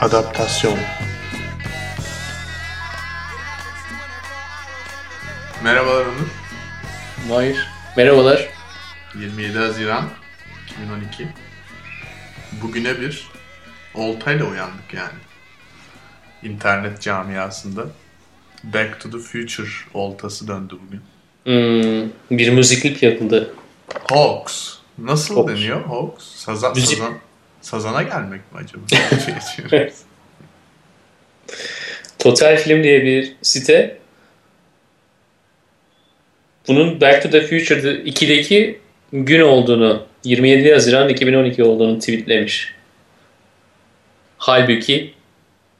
Adaptasyon Merhabalar Onur. Mahir. Merhabalar. 27 Haziran 2012. Bugüne bir oltayla uyandık yani. İnternet camiasında. Back to the Future oltası döndü bugün. Hmm, bir müziklik yapıldı. Hawks. Nasıl Hawks. deniyor Hawks? Sazan, Müzik. sazan, sazana gelmek mi acaba? Total Film diye bir site bunun Back to the Future 2'deki gün olduğunu 27 Haziran 2012 olduğunu tweetlemiş. Halbuki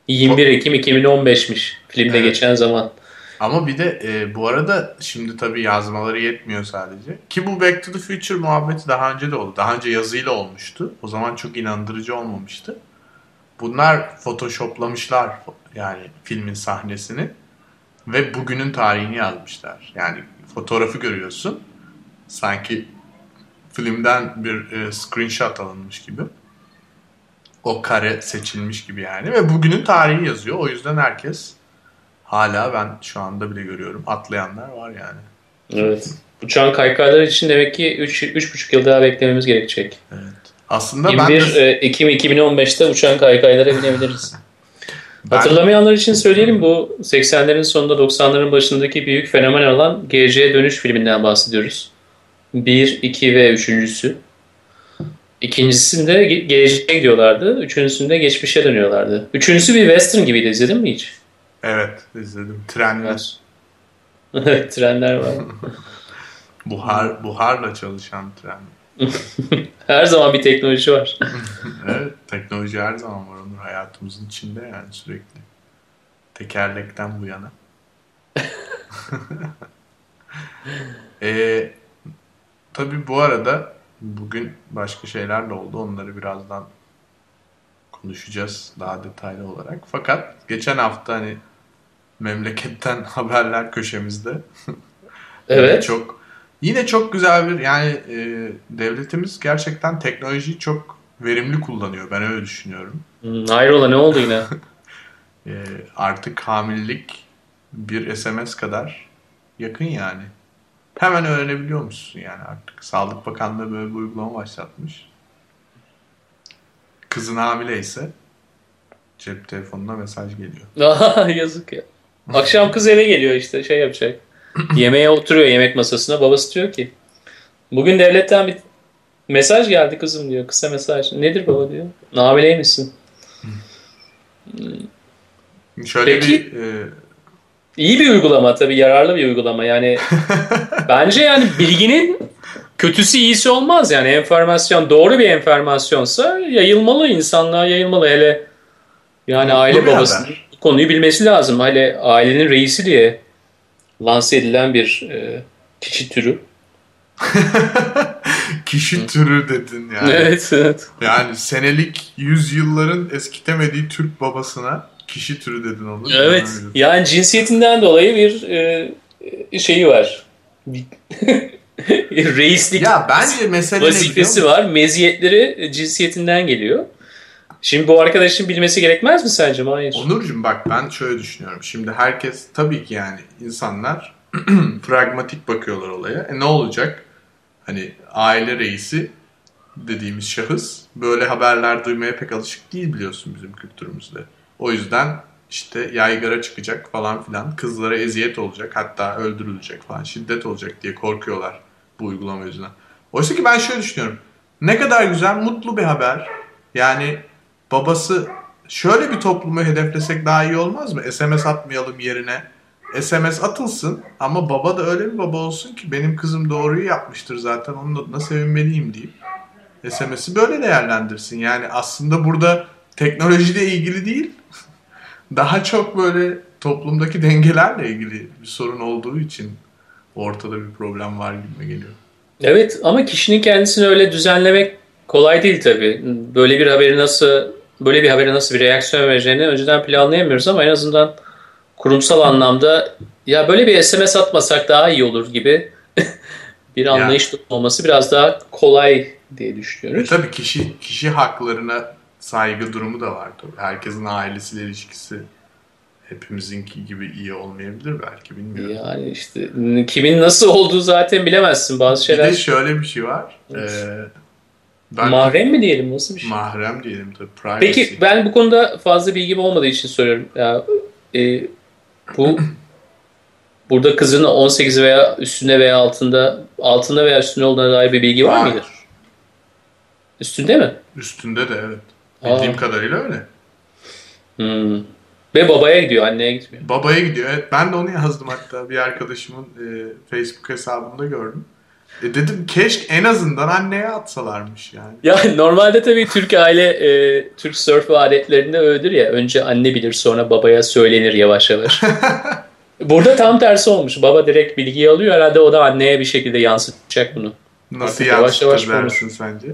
21 Ekim 2015'miş filmde Evet. geçen zaman. Ama bir de e, bu arada şimdi tabii yazmaları yetmiyor sadece. Ki bu Back to the Future muhabbeti daha önce de oldu. Daha önce yazıyla olmuştu. O zaman çok inandırıcı olmamıştı. Bunlar photoshoplamışlar yani filmin sahnesini ve bugünün tarihini yazmışlar. Yani fotoğrafı görüyorsun. Sanki filmden bir e, screenshot alınmış gibi. O kare seçilmiş gibi yani ve bugünün tarihi yazıyor. O yüzden herkes Hala ben şu anda bile görüyorum. Atlayanlar var yani. Evet. Uçağın kaykayları için demek ki 3 3,5 yıl daha beklememiz gerekecek. Evet. Aslında ben 21 de, e, Ekim 2015'te uçan kaykaylara binebiliriz. ben, Hatırlamayanlar için söyleyelim bu 80'lerin sonunda 90'ların başındaki büyük fenomen olan Geleceğe Dönüş filminden bahsediyoruz. 1, 2 ve üçüncüsü. İkincisinde ge- geleceğe gidiyorlardı. Üçüncüsünde geçmişe dönüyorlardı. Üçüncüsü bir western gibiydi. İzledin mi hiç? Evet izledim. Trenler. Evet. Trenler var. Buhar, buharla çalışan tren. Her zaman bir teknoloji var. Evet teknoloji her zaman var Onur. Hayatımızın içinde yani sürekli. Tekerlekten bu yana. Ee, tabii bu arada bugün başka şeyler de oldu. Onları birazdan konuşacağız daha detaylı olarak. Fakat geçen hafta hani memleketten haberler köşemizde Evet. çok yine çok güzel bir yani e, devletimiz gerçekten teknolojiyi çok verimli kullanıyor. Ben öyle düşünüyorum. Hmm, Hayrola ne oldu yine? E, artık hamilelik bir SMS kadar yakın yani. Hemen öğrenebiliyor musun yani artık. Sağlık Bakanlığı böyle bir uygulama başlatmış. Kızın hamileyse cep telefonuna mesaj geliyor. Yazık ya. Akşam kız eve geliyor işte şey yapacak. Yemeğe oturuyor yemek masasına. Babası diyor ki bugün devletten bir mesaj geldi kızım diyor. Kısa mesaj. Nedir baba diyor. Hamile misin? Şöyle Peki. bir e, İyi bir uygulama tabii yararlı bir uygulama. Yani bence yani bilginin kötüsü iyisi olmaz yani enformasyon doğru bir enformasyonsa yayılmalı insanlığa yayılmalı hele yani Mutlu aile babasının haber. Konuyu bilmesi lazım. Hele ailenin reisi diye lanse edilen bir e, kişi türü. kişi türü dedin yani. Evet, evet. Yani senelik yüzyılların eskitemediği Türk babasına kişi türü dedin onu. Evet. Yani cinsiyetinden dolayı bir e, şeyi var. Reislik Ya bence mesele vazifesi var. Meziyetleri cinsiyetinden geliyor. Şimdi bu arkadaşın bilmesi gerekmez mi sence? Hayır. Onurcuğum bak ben şöyle düşünüyorum. Şimdi herkes tabii ki yani insanlar pragmatik bakıyorlar olaya. E ne olacak? Hani aile reisi dediğimiz şahıs böyle haberler duymaya pek alışık değil biliyorsun bizim kültürümüzde. O yüzden işte yaygara çıkacak falan filan. Kızlara eziyet olacak hatta öldürülecek falan şiddet olacak diye korkuyorlar bu uygulama yüzünden. Oysa ki ben şöyle düşünüyorum. Ne kadar güzel mutlu bir haber. Yani babası şöyle bir toplumu hedeflesek daha iyi olmaz mı? SMS atmayalım yerine. SMS atılsın ama baba da öyle bir baba olsun ki benim kızım doğruyu yapmıştır zaten onun adına sevinmeliyim deyip SMS'i böyle değerlendirsin. Yani aslında burada teknolojiyle ilgili değil daha çok böyle toplumdaki dengelerle ilgili bir sorun olduğu için ortada bir problem var gibi geliyor. Evet ama kişinin kendisini öyle düzenlemek kolay değil tabii. Böyle bir haberi nasıl böyle bir habere nasıl bir reaksiyon vereceğini önceden planlayamıyoruz ama en azından kurumsal anlamda ya böyle bir SMS atmasak daha iyi olur gibi bir anlayış olması biraz daha kolay diye E düşünüyoruz. tabii kişi kişi haklarına saygı durumu da var tabii. Herkesin ailesiyle ilişkisi hepimizinki gibi iyi olmayabilir belki bilmiyorum. Yani işte kimin nasıl olduğu zaten bilemezsin bazı şeyler. Bir de şöyle bir şey var. Evet. Ee, ben Mahrem mi diyelim nasıl bir şey? mahrem diyelim tabii. Privacy. Peki ben bu konuda fazla bilgim olmadığı için soruyorum. Ya, e, bu burada kızın 18 veya üstünde veya altında altında veya üstünde olduğuna dair bir bilgi var Hayır. mıydı? Üstünde mi? Üstünde de evet. Aa. Bildiğim kadarıyla öyle. Hmm. Ve babaya gidiyor, anneye gitmiyor. Babaya gidiyor. Evet ben de onu yazdım hatta bir arkadaşımın e, Facebook hesabında gördüm. E dedim keşke en azından anneye atsalarmış yani. Ya normalde tabii Türk aile, e, Türk surf adetlerinde öyledir ya. Önce anne bilir sonra babaya söylenir yavaş yavaş. Burada tam tersi olmuş. Baba direkt bilgiyi alıyor. Herhalde o da anneye bir şekilde yansıtacak bunu. Nasıl Yavaş yansıtır yavaş dersin sence?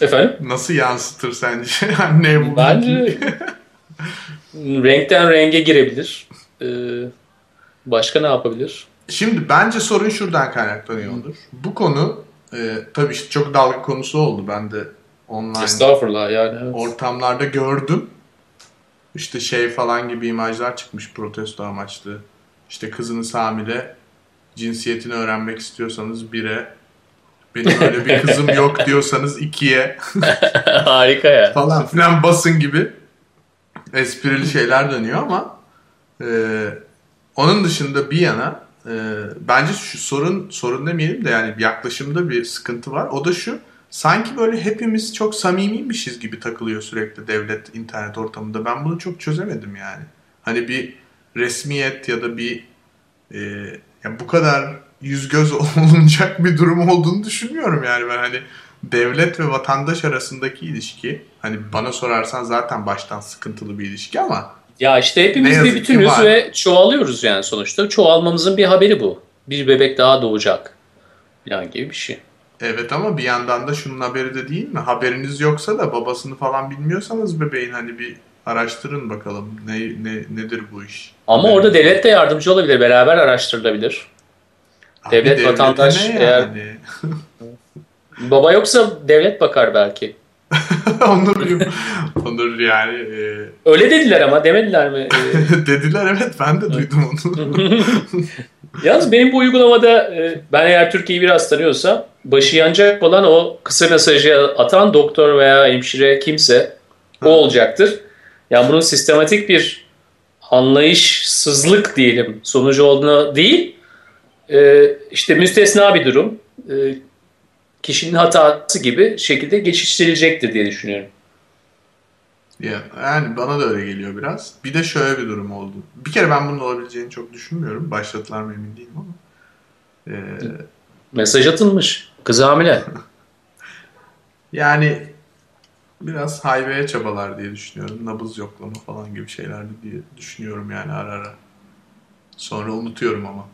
Efendim? Nasıl yansıtır sence anneye bu Bence renkten renge girebilir. Ee, başka ne yapabilir? Şimdi bence sorun şuradan kaynaklanıyordur. Bu konu e, tabii işte çok dalga konusu oldu. Ben de online Estağfurullah yani. evet. ortamlarda gördüm. İşte şey falan gibi imajlar çıkmış protesto amaçlı. İşte kızınız hamile, cinsiyetini öğrenmek istiyorsanız bire, benim öyle bir kızım yok diyorsanız ikiye Harika ya. falan filan basın gibi esprili şeyler dönüyor ama e, onun dışında bir yana e, bence şu sorun sorun demeyelim de yani yaklaşımda bir sıkıntı var. O da şu sanki böyle hepimiz çok samimiymişiz gibi takılıyor sürekli devlet internet ortamında. Ben bunu çok çözemedim yani. Hani bir resmiyet ya da bir e, ya bu kadar yüz göz olunacak bir durum olduğunu düşünmüyorum yani ben hani devlet ve vatandaş arasındaki ilişki hani bana sorarsan zaten baştan sıkıntılı bir ilişki ama Ya işte hepimiz bir bütünüz var. ve çoğalıyoruz yani sonuçta. Çoğalmamızın bir haberi bu. Bir bebek daha doğacak. Yani gibi bir şey. evet ama bir yandan da şunun haberi de değil mi? Haberiniz yoksa da babasını falan bilmiyorsanız bebeğin hani bir araştırın bakalım ne, ne nedir bu iş. Ama Evet. orada devlet de yardımcı olabilir. Beraber araştırılabilir. Abi devlet, vatandaş ne eğer- yani? Baba yoksa devlet bakar belki. Onur, Onur yani e, Öyle dediler ama demediler mi? Ee, dediler evet ben de duydum onu. Yalnız benim bu uygulamada e, ben eğer Türkiye'yi biraz tanıyorsam başı yanacak olan o kısa mesajı atan doktor veya hemşire kimse o olacaktır. Yani bunun sistematik bir anlayışsızlık diyelim sonucu olduğuna değil e, işte müstesna bir durum e, kişinin hatası gibi şekilde geçiştirilecektir diye düşünüyorum. Ya, yani bana da öyle geliyor biraz. Bir de şöyle bir durum oldu. Bir kere ben bunun olabileceğini çok düşünmüyorum. Başlatılar mı emin değilim ama. Ee, Mesaj atılmış. Kız hamile. yani biraz hayveye çabalar diye düşünüyorum. Nabız yoklama falan gibi şeyler diye düşünüyorum yani ara ara. Sonra unutuyorum ama.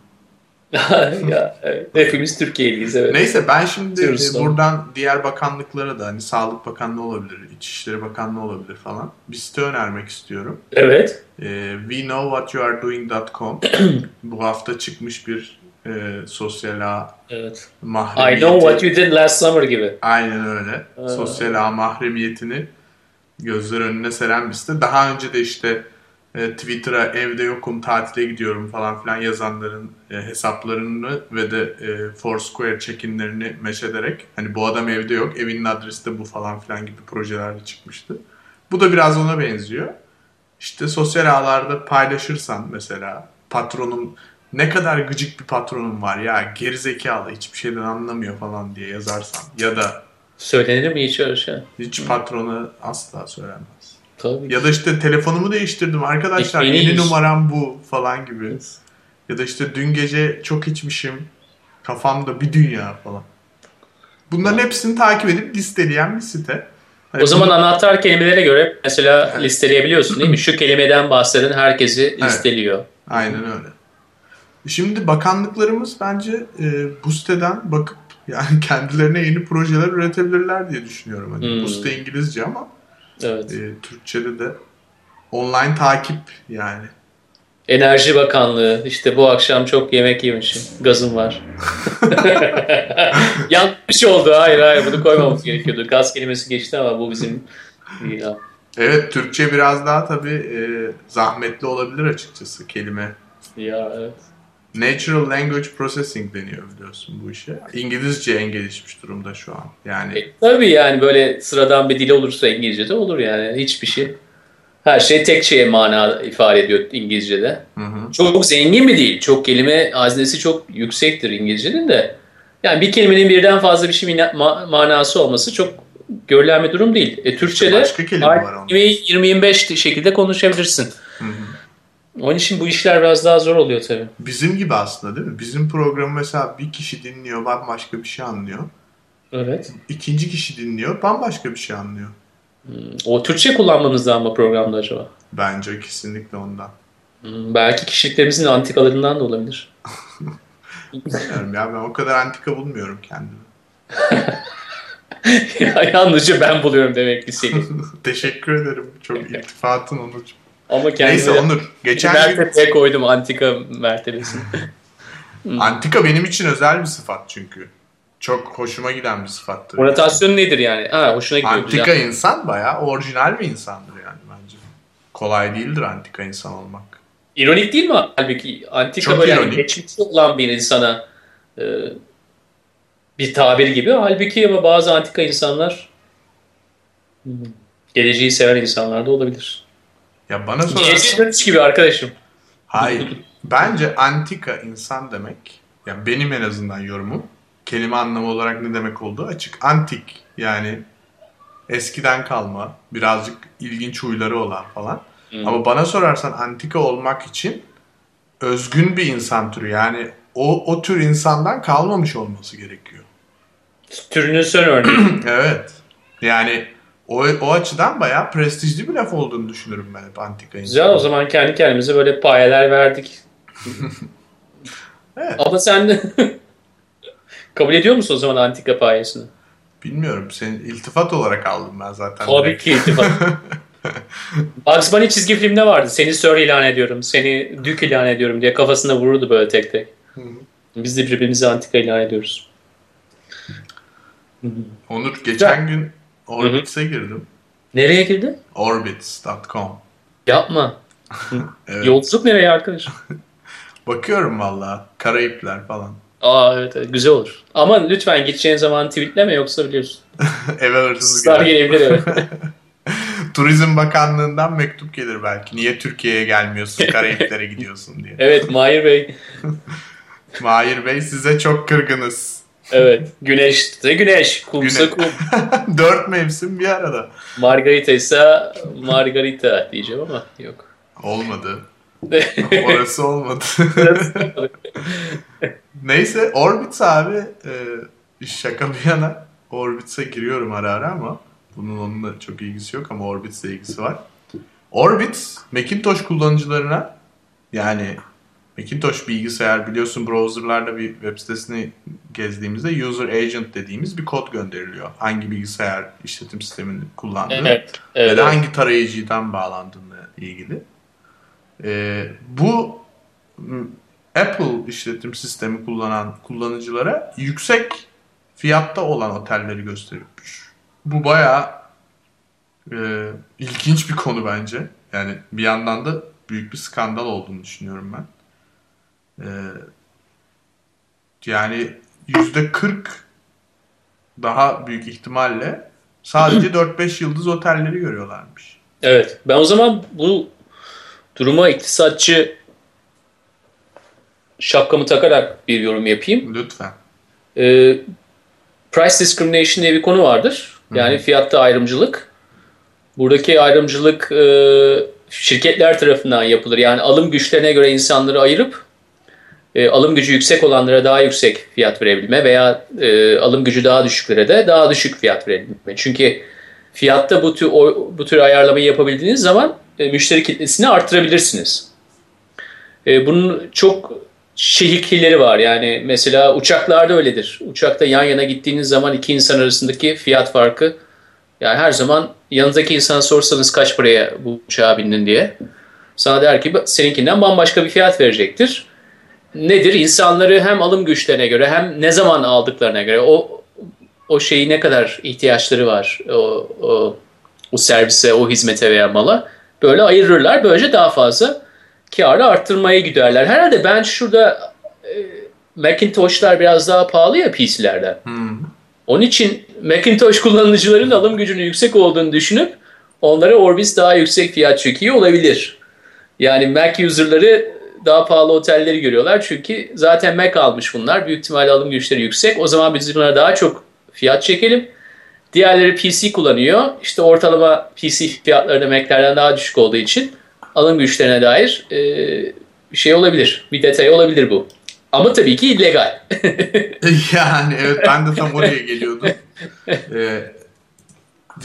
ya, evet. Hepimiz Türkiye'liyiz evet. Neyse ben şimdi Diyoruz e, sonra. buradan diğer bakanlıklara da hani Sağlık Bakanlığı olabilir, İçişleri Bakanlığı olabilir falan bir site önermek istiyorum. Evet. E, weknowwhatyouaredoing.com bu hafta çıkmış bir e, sosyal ağ Evet. mahremiyeti. I know what you did last summer gibi. Aynen öyle. Sosyal ağ mahremiyetini gözler önüne seren bir site. Daha önce de işte e, Twitter'a evde yokum, tatile gidiyorum falan filan yazanların e, hesaplarını ve de e, Foursquare check-inlerini mesh ederek hani bu adam evde yok, evinin adresi de bu falan filan gibi projelerle çıkmıştı. Bu da biraz ona benziyor. İşte sosyal ağlarda paylaşırsan mesela patronum ne kadar gıcık bir patronum var ya gerizekalı hiçbir şeyden anlamıyor falan diye yazarsan ya da Söylenir mi hiç öyle şey? hiç patrona asla söylenmez. Tabii. Ya da işte telefonumu değiştirdim arkadaşlar Ekmeğini yeni yiyorsun. numaram bu falan gibi. Ya da işte dün gece çok içmişim kafamda bir dünya falan. Bunların hepsini takip edip listeleyen bir site. Hani O zaman bunu- anahtar kelimelere göre mesela Evet. listeleyebiliyorsun değil mi? Şu kelimeden bahseden herkesi listeliyor. Aynen öyle. Şimdi bakanlıklarımız bence e, bu siteden bakıp yani kendilerine yeni projeler üretebilirler diye düşünüyorum. Hani Hmm. Bu site İngilizce ama Evet. e, Türkçe'de de online takip yani. Enerji Bakanlığı işte bu akşam çok yemek yemişim. Gazım var. Yanlış oldu. Hayır hayır bunu koymamamız gerekiyordu. Gaz kelimesi geçti ama bu bizim. Evet Türkçe biraz daha tabii e, zahmetli olabilir açıkçası kelime. Ya evet. Natural Language Processing deniyor biliyorsun bu işe. İngilizce en gelişmiş durumda şu an. Yani E, tabii yani böyle sıradan bir dil olursa İngilizce'de olur yani hiçbir şey. Her şey tek şeye mana ifade ediyor İngilizce'de. hı hı. Çok zengin bir dil. Çok kelime haznesi çok yüksektir İngilizcenin de. Yani bir kelimenin birden fazla bir şey ma- manası olması çok görülen bir durum değil. E, Türkçe'de Başka kelime var onun. 20-25 şekilde konuşabilirsin. Hı hı. Onun için bu işler biraz daha zor oluyor tabii. Bizim gibi aslında değil mi? Bizim programı mesela bir kişi dinliyor bambaşka bir şey anlıyor. Evet. İkinci kişi dinliyor bambaşka bir şey anlıyor. O Türkçe kullanmamızdan mı programda acaba? Bence kesinlikle ondan. Hmm, Belki kişiliklerimizin antikalarından da olabilir. Bilmiyorum ya ben o kadar antika bulmuyorum kendimi. Ya, Yalnızca ben buluyorum demek ki seni. Teşekkür ederim. Çok iltifatın Onurcuğum. Ama Neyse Onur. Geçen gün koydum antika mertebesini. antika benim için özel bir sıfat çünkü. Çok hoşuma giden bir sıfattır. Rotasyon nedir yani? Ha hoşuna gidiyor. Antika güzel. insan bayağı orijinal bir insandır yani bence. Kolay değildir antika insan olmak. İronik değil mi halbuki? Antika Çok böyle yani ironik. geçmişte olan bir insana e, bir tabir gibi. Halbuki ama bazı antika insanlar hmm, geleceği seven insanlar da olabilir. Ya bana sorarsan gibi arkadaşım. hayır. Bence antika insan demek yani benim en azından yorumum kelime anlamı olarak ne demek olduğu açık. Antik yani eskiden kalma birazcık ilginç huyları olan falan. Hmm. Ama bana sorarsan antika olmak için özgün bir insan türü yani o, o tür insandan kalmamış olması gerekiyor. Türünün son örneği. Evet. Yani o, o açıdan bayağı prestijli bir laf olduğunu düşünürüm ben hep antika. Güzel o zaman kendi kendimize böyle payeler verdik. Evet. Ama sen de kabul ediyor musun o zaman antika payesini? Bilmiyorum. Senin iltifat olarak aldım ben zaten. Tabii ki iltifat. Bugs Bunny çizgi filmde vardı. Seni Sir ilan ediyorum, seni Duke ilan ediyorum diye kafasına vururdu böyle tek tek. Hı. Biz de birbirimize antika ilan ediyoruz. Onur geçen gün Orbits'e girdim. Nereye girdi? Orbits.com Yapma. Evet. Yolculuk nereye arkadaş? Bakıyorum valla. Karayipler falan. Aa evet, evet güzel olur. Ama lütfen gideceğin zaman tweetleme yoksa biliyorsun. Eve hırsız Star girer. gelebilir evet. Turizm Bakanlığı'ndan mektup gelir belki. Niye Türkiye'ye gelmiyorsun, Karayiplere gidiyorsun diye. evet Mahir Bey. Mahir Bey size çok kırgınız. Evet. Güneş de güneş. Kumsa Güne- kum. Dört mevsim bir arada. Margarita ise Margarita diyeceğim ama yok. Olmadı. Orası olmadı. Neyse Orbits abi e, şaka bir yana Orbits'e giriyorum ara ara ama bunun onunla çok ilgisi yok ama Orbits'le ilgisi var. Orbits Macintosh kullanıcılarına yani Macintosh bilgisayar biliyorsun browserlarda bir web sitesini gezdiğimizde user agent dediğimiz bir kod gönderiliyor. Hangi bilgisayar işletim sistemini kullandığı evet. ve evet. de hangi tarayıcıdan bağlandığını ilgili. Ee, bu Apple işletim sistemi kullanan kullanıcılara yüksek fiyatta olan otelleri gösteriyormuş. Bu bayağı e, ilginç bir konu bence. Yani bir yandan da büyük bir skandal olduğunu düşünüyorum ben. Ee, yani yüzde 40 daha büyük ihtimalle sadece 4-5 yıldız otelleri görüyorlarmış. Evet. Ben o zaman bu duruma iktisatçı şapkamı takarak bir yorum yapayım. Lütfen. Ee, price discrimination diye bir konu vardır. Yani fiyatta ayrımcılık. Buradaki ayrımcılık e, şirketler tarafından yapılır. Yani alım güçlerine göre insanları ayırıp e, alım gücü yüksek olanlara daha yüksek fiyat verebilme veya e, alım gücü daha düşüklere de daha düşük fiyat verebilme. Çünkü fiyatta bu tür o- bu tür ayarlamayı yapabildiğiniz zaman e, müşteri kitlesini arttırabilirsiniz. E, bunun çok şehirkileri var. Yani mesela uçaklarda öyledir. Uçakta yan yana gittiğiniz zaman iki insan arasındaki fiyat farkı yani her zaman yanınızdaki insana sorsanız kaç paraya bu uçağa bindin diye sana der ki seninkinden bambaşka bir fiyat verecektir. Nedir? İnsanları hem alım güçlerine göre hem ne zaman aldıklarına göre o o şeyi ne kadar ihtiyaçları var o, o o servise, o hizmete veya mala böyle ayırırlar. Böylece daha fazla karı arttırmaya giderler. Herhalde ben şurada e, Macintosh'lar biraz daha pahalı ya PC'lerden. Hmm. Onun için Macintosh kullanıcıların alım gücünün yüksek olduğunu düşünüp onlara Orbis daha yüksek fiyat çekiyor olabilir. Yani Mac user'ları daha pahalı otelleri görüyorlar. Çünkü zaten Mac almış bunlar. Büyük ihtimalle alım güçleri yüksek. O zaman biz bunlara daha çok fiyat çekelim. Diğerleri PC kullanıyor. İşte ortalama PC fiyatları da Mac'lerden daha düşük olduğu için alım güçlerine dair e, bir şey olabilir. Bir detay olabilir bu. Ama tabii ki illegal. yani evet ben de tam oraya geliyordum. Ee,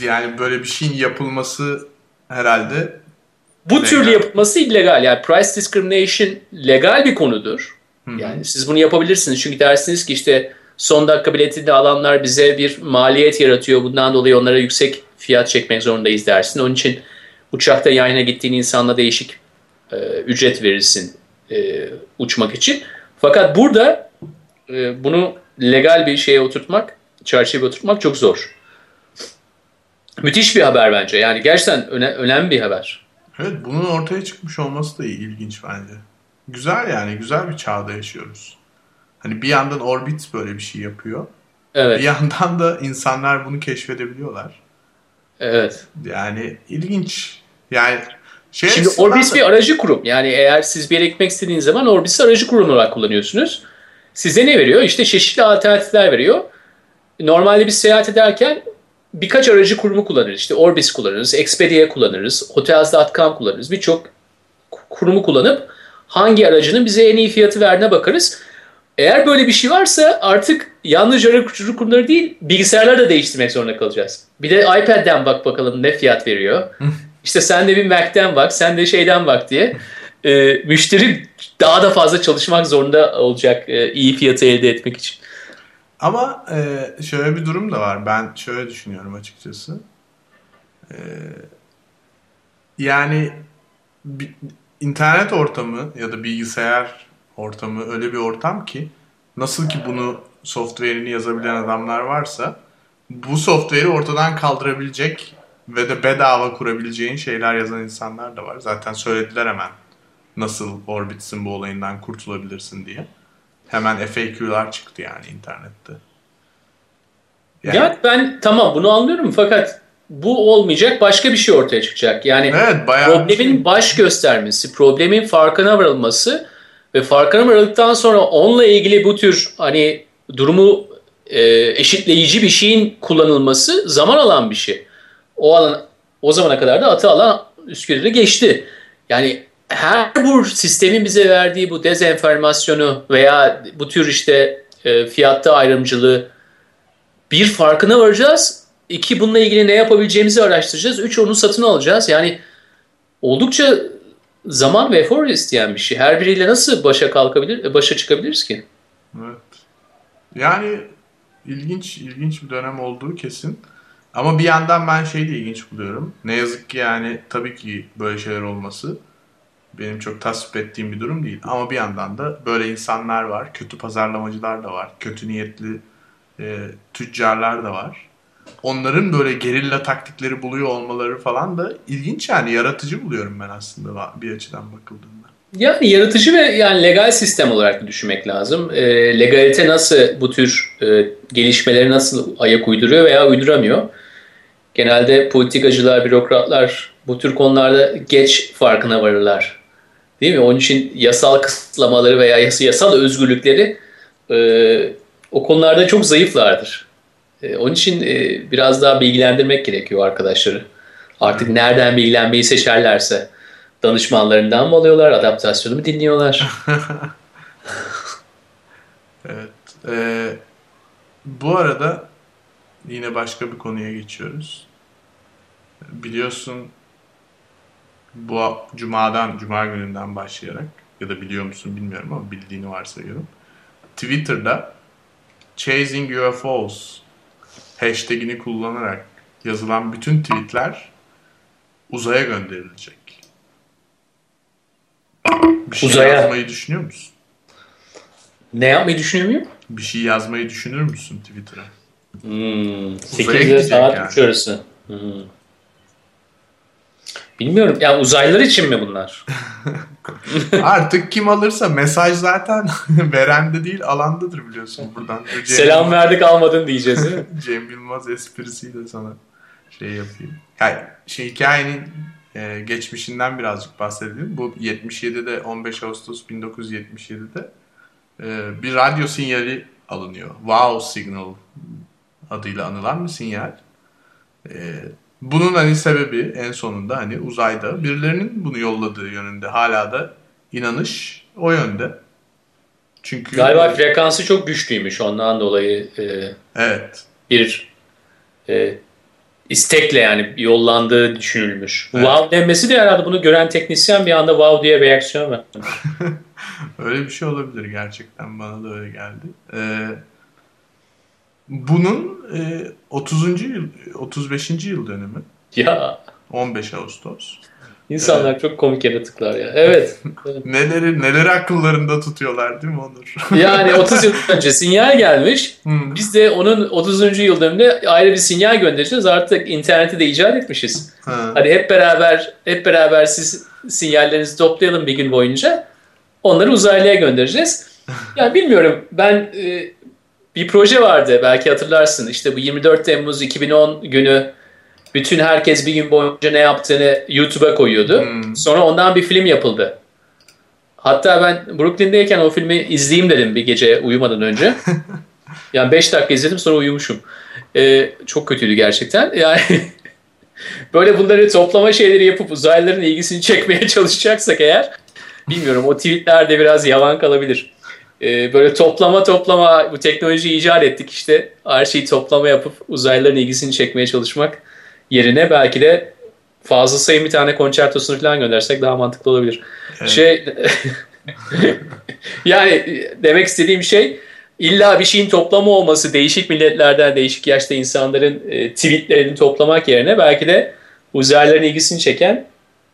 yani böyle bir şeyin yapılması herhalde Bu Legal. türlü yapılması illegal. Yani price discrimination legal bir konudur. Yani siz bunu yapabilirsiniz. Çünkü dersiniz ki işte son dakika biletini alanlar bize bir maliyet yaratıyor. Bundan dolayı onlara yüksek fiyat çekmek zorundayız dersin. Onun için uçakta yayına gittiğin insanla değişik e, ücret verirsin e, uçmak için. Fakat burada e, bunu legal bir şeye oturtmak, çerçeveye oturtmak çok zor. Müthiş bir haber bence. Yani gerçekten öne, önemli bir haber. Evet bunun ortaya çıkmış olması da ilginç bence. Güzel yani güzel bir çağda yaşıyoruz. Hani bir yandan Orbit böyle bir şey yapıyor. Evet. Bir yandan da insanlar bunu keşfedebiliyorlar. Evet. Yani ilginç. Yani şey Şimdi Orbis da- bir aracı kurum. Yani eğer siz bir yere gitmek istediğiniz zaman Orbis'i aracı kurum olarak kullanıyorsunuz. Size ne veriyor? İşte çeşitli alternatifler veriyor. Normalde biz seyahat ederken birkaç aracı kurumu kullanırız. İşte Orbis kullanırız, Expedia kullanırız, Hotels.com kullanırız. Birçok kurumu kullanıp hangi aracının bize en iyi fiyatı verdiğine bakarız. Eğer böyle bir şey varsa artık yalnızca aracı kurumları değil bilgisayarları da değiştirmek zorunda kalacağız. Bir de iPad'den bak bakalım ne fiyat veriyor. İşte sen de bir Mac'ten bak, sen de şeyden bak diye. Ee, müşteri daha da fazla çalışmak zorunda olacak e, iyi fiyatı elde etmek için. Ama e, şöyle bir durum da var. Ben şöyle düşünüyorum açıkçası. E, yani bi- internet ortamı ya da bilgisayar ortamı öyle bir ortam ki nasıl ki bunu software'ini yazabilen adamlar varsa bu software'i ortadan kaldırabilecek ve de bedava kurabileceğin şeyler yazan insanlar da var. Zaten söylediler hemen nasıl Orbit'sin bu olayından kurtulabilirsin diye. Hemen FAQ'lar çıktı yani internette. Yani- Ya ben tamam bunu anlıyorum fakat bu olmayacak başka bir şey ortaya çıkacak. Yani Evet bayağı problemin baş göstermesi, problemin farkına varılması ve farkına varıldıktan sonra onunla ilgili bu tür hani durumu e, eşitleyici bir şeyin kullanılması zaman alan bir şey. O alan o zamana kadar da atı alan Üsküdar'ı geçti. Yani her bu sistemin bize verdiği bu dezenformasyonu veya bu tür işte e, fiyatta ayrımcılığı bir farkına varacağız. İki bununla ilgili ne yapabileceğimizi araştıracağız. Üç onu satın alacağız. Yani oldukça zaman ve efor isteyen bir şey. Her biriyle nasıl başa kalkabilir, başa çıkabiliriz ki? Evet. Yani ilginç ilginç bir dönem olduğu kesin. Ama bir yandan ben şeyi de ilginç buluyorum. Ne yazık ki yani tabii ki böyle şeyler olması benim çok tasvip ettiğim bir durum değil. Ama bir yandan da böyle insanlar var. Kötü pazarlamacılar da var. Kötü niyetli e, tüccarlar da var. Onların böyle gerilla taktikleri buluyor olmaları falan da ilginç yani yaratıcı buluyorum ben aslında bir açıdan bakıldığında. Yani yaratıcı ve yani legal sistem olarak düşünmek lazım. E, legalite nasıl bu tür e, gelişmeleri nasıl ayak uyduruyor veya uyduramıyor? Genelde politikacılar, bürokratlar bu tür konularda geç farkına varırlar. Değil mi? Onun için yasal kısıtlamaları veya yas- yasal özgürlükleri e, o konularda çok zayıflardır. E, onun için e, biraz daha bilgilendirmek gerekiyor arkadaşları. Artık nereden bilgilenmeyi seçerlerse danışmanlarından mı alıyorlar, adaptasyonu mu dinliyorlar? Evet. Ee, bu arada yine başka bir konuya geçiyoruz. Biliyorsun bu cumadan, cuma gününden başlayarak ya da biliyor musun bilmiyorum ama bildiğini varsayıyorum. Twitter'da Chasing UFOs hashtagini kullanarak yazılan bütün tweetler uzaya gönderilecek. Bir şey Uzaya. yazmayı düşünüyor musun? ne yapmayı düşünüyor muyum? Bir şey yazmayı düşünür müsün Twitter'a? Hmm, Uzaya 8 ile gidecek saat yani. 3 arası. Hmm. Bilmiyorum. Ya uzaylılar için mi bunlar? Artık kim alırsa mesaj zaten verende değil alandadır biliyorsun buradan. Cem, Selam verdik almadın diyeceğiz? Cem Yılmaz esprisiyle sana şey yapayım. Yani şey hikayenin e, geçmişinden birazcık bahsedelim. Bu 77'de 15 Ağustos 1977'de e, bir radyo sinyali alınıyor. Wow Signal adıyla anılan bir sinyal. E, bunun hani sebebi en sonunda hani uzayda birilerinin bunu yolladığı yönünde hala da inanış o yönde. Çünkü Galiba frekansı çok güçlüymüş ondan dolayı e, evet. bir e, istekle yani yollandığı düşünülmüş. Evet. Wow denmesi de herhalde bunu gören teknisyen bir anda wow diye reaksiyon vermiş. öyle bir şey olabilir gerçekten bana da öyle geldi. Ee, bunun e, 30. yıl 35. yıl dönümü ya 15 Ağustos. insanlar çok komik yaratıklar ya. Evet. Neleri neleri akıllarında tutuyorlar değil mi Onur? Yani 30 yıl önce sinyal gelmiş. Hmm. Biz de onun 30. yıl dönümünde ayrı bir sinyal göndereceğiz. Artık interneti de icat etmişiz. Ha. Hadi hep beraber hep beraber siz sinyallerinizi toplayalım bir gün boyunca. Onları uzaylıya göndereceğiz. Yani bilmiyorum. Ben e, bir proje vardı belki hatırlarsın. İşte bu 24 Temmuz 2010 günü bütün herkes bir gün boyunca ne yaptığını YouTube'a koyuyordu. Hmm. Sonra ondan bir film yapıldı. Hatta ben Brooklyn'deyken o filmi izleyeyim dedim bir gece uyumadan önce. Yani 5 dakika izledim sonra uyumuşum. Ee, çok kötüydü gerçekten. Yani böyle bunları toplama şeyleri yapıp uzaylıların ilgisini çekmeye çalışacaksak eğer bilmiyorum o tweetler de biraz yavan kalabilir. Ee, böyle toplama toplama bu teknolojiyi icat ettik işte her şeyi toplama yapıp uzaylıların ilgisini çekmeye çalışmak yerine belki de fazla sayı bir tane konçertosunu falan göndersek daha mantıklı olabilir. Evet. Şey yani demek istediğim şey illa bir şeyin toplamı olması değişik milletlerden değişik yaşta insanların e, tweetlerini toplamak yerine belki de uzaylıların ilgisini çeken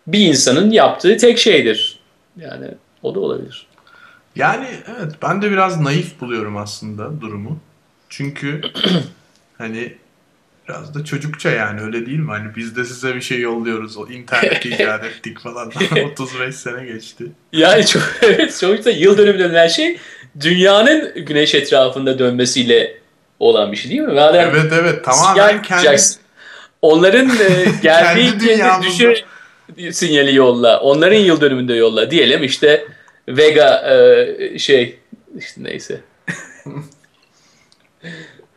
bir insanın yaptığı tek şeydir. Yani o da olabilir. Yani evet ben de biraz naif buluyorum aslında durumu. Çünkü hani biraz da çocukça yani öyle değil mi? Hani biz de size bir şey yolluyoruz. O interneti icat ettik falan. 35 sene geçti. Yani çok, evet, sonuçta yıl dönümü denilen şey dünyanın güneş etrafında dönmesiyle olan bir şey değil mi? Madem Evet evet tamamen kendi Onların e, geldiği Kendi dünyamızda. düşün sinyali yolla. Onların yıl dönümünde yolla. Diyelim işte Vega e, şey işte neyse.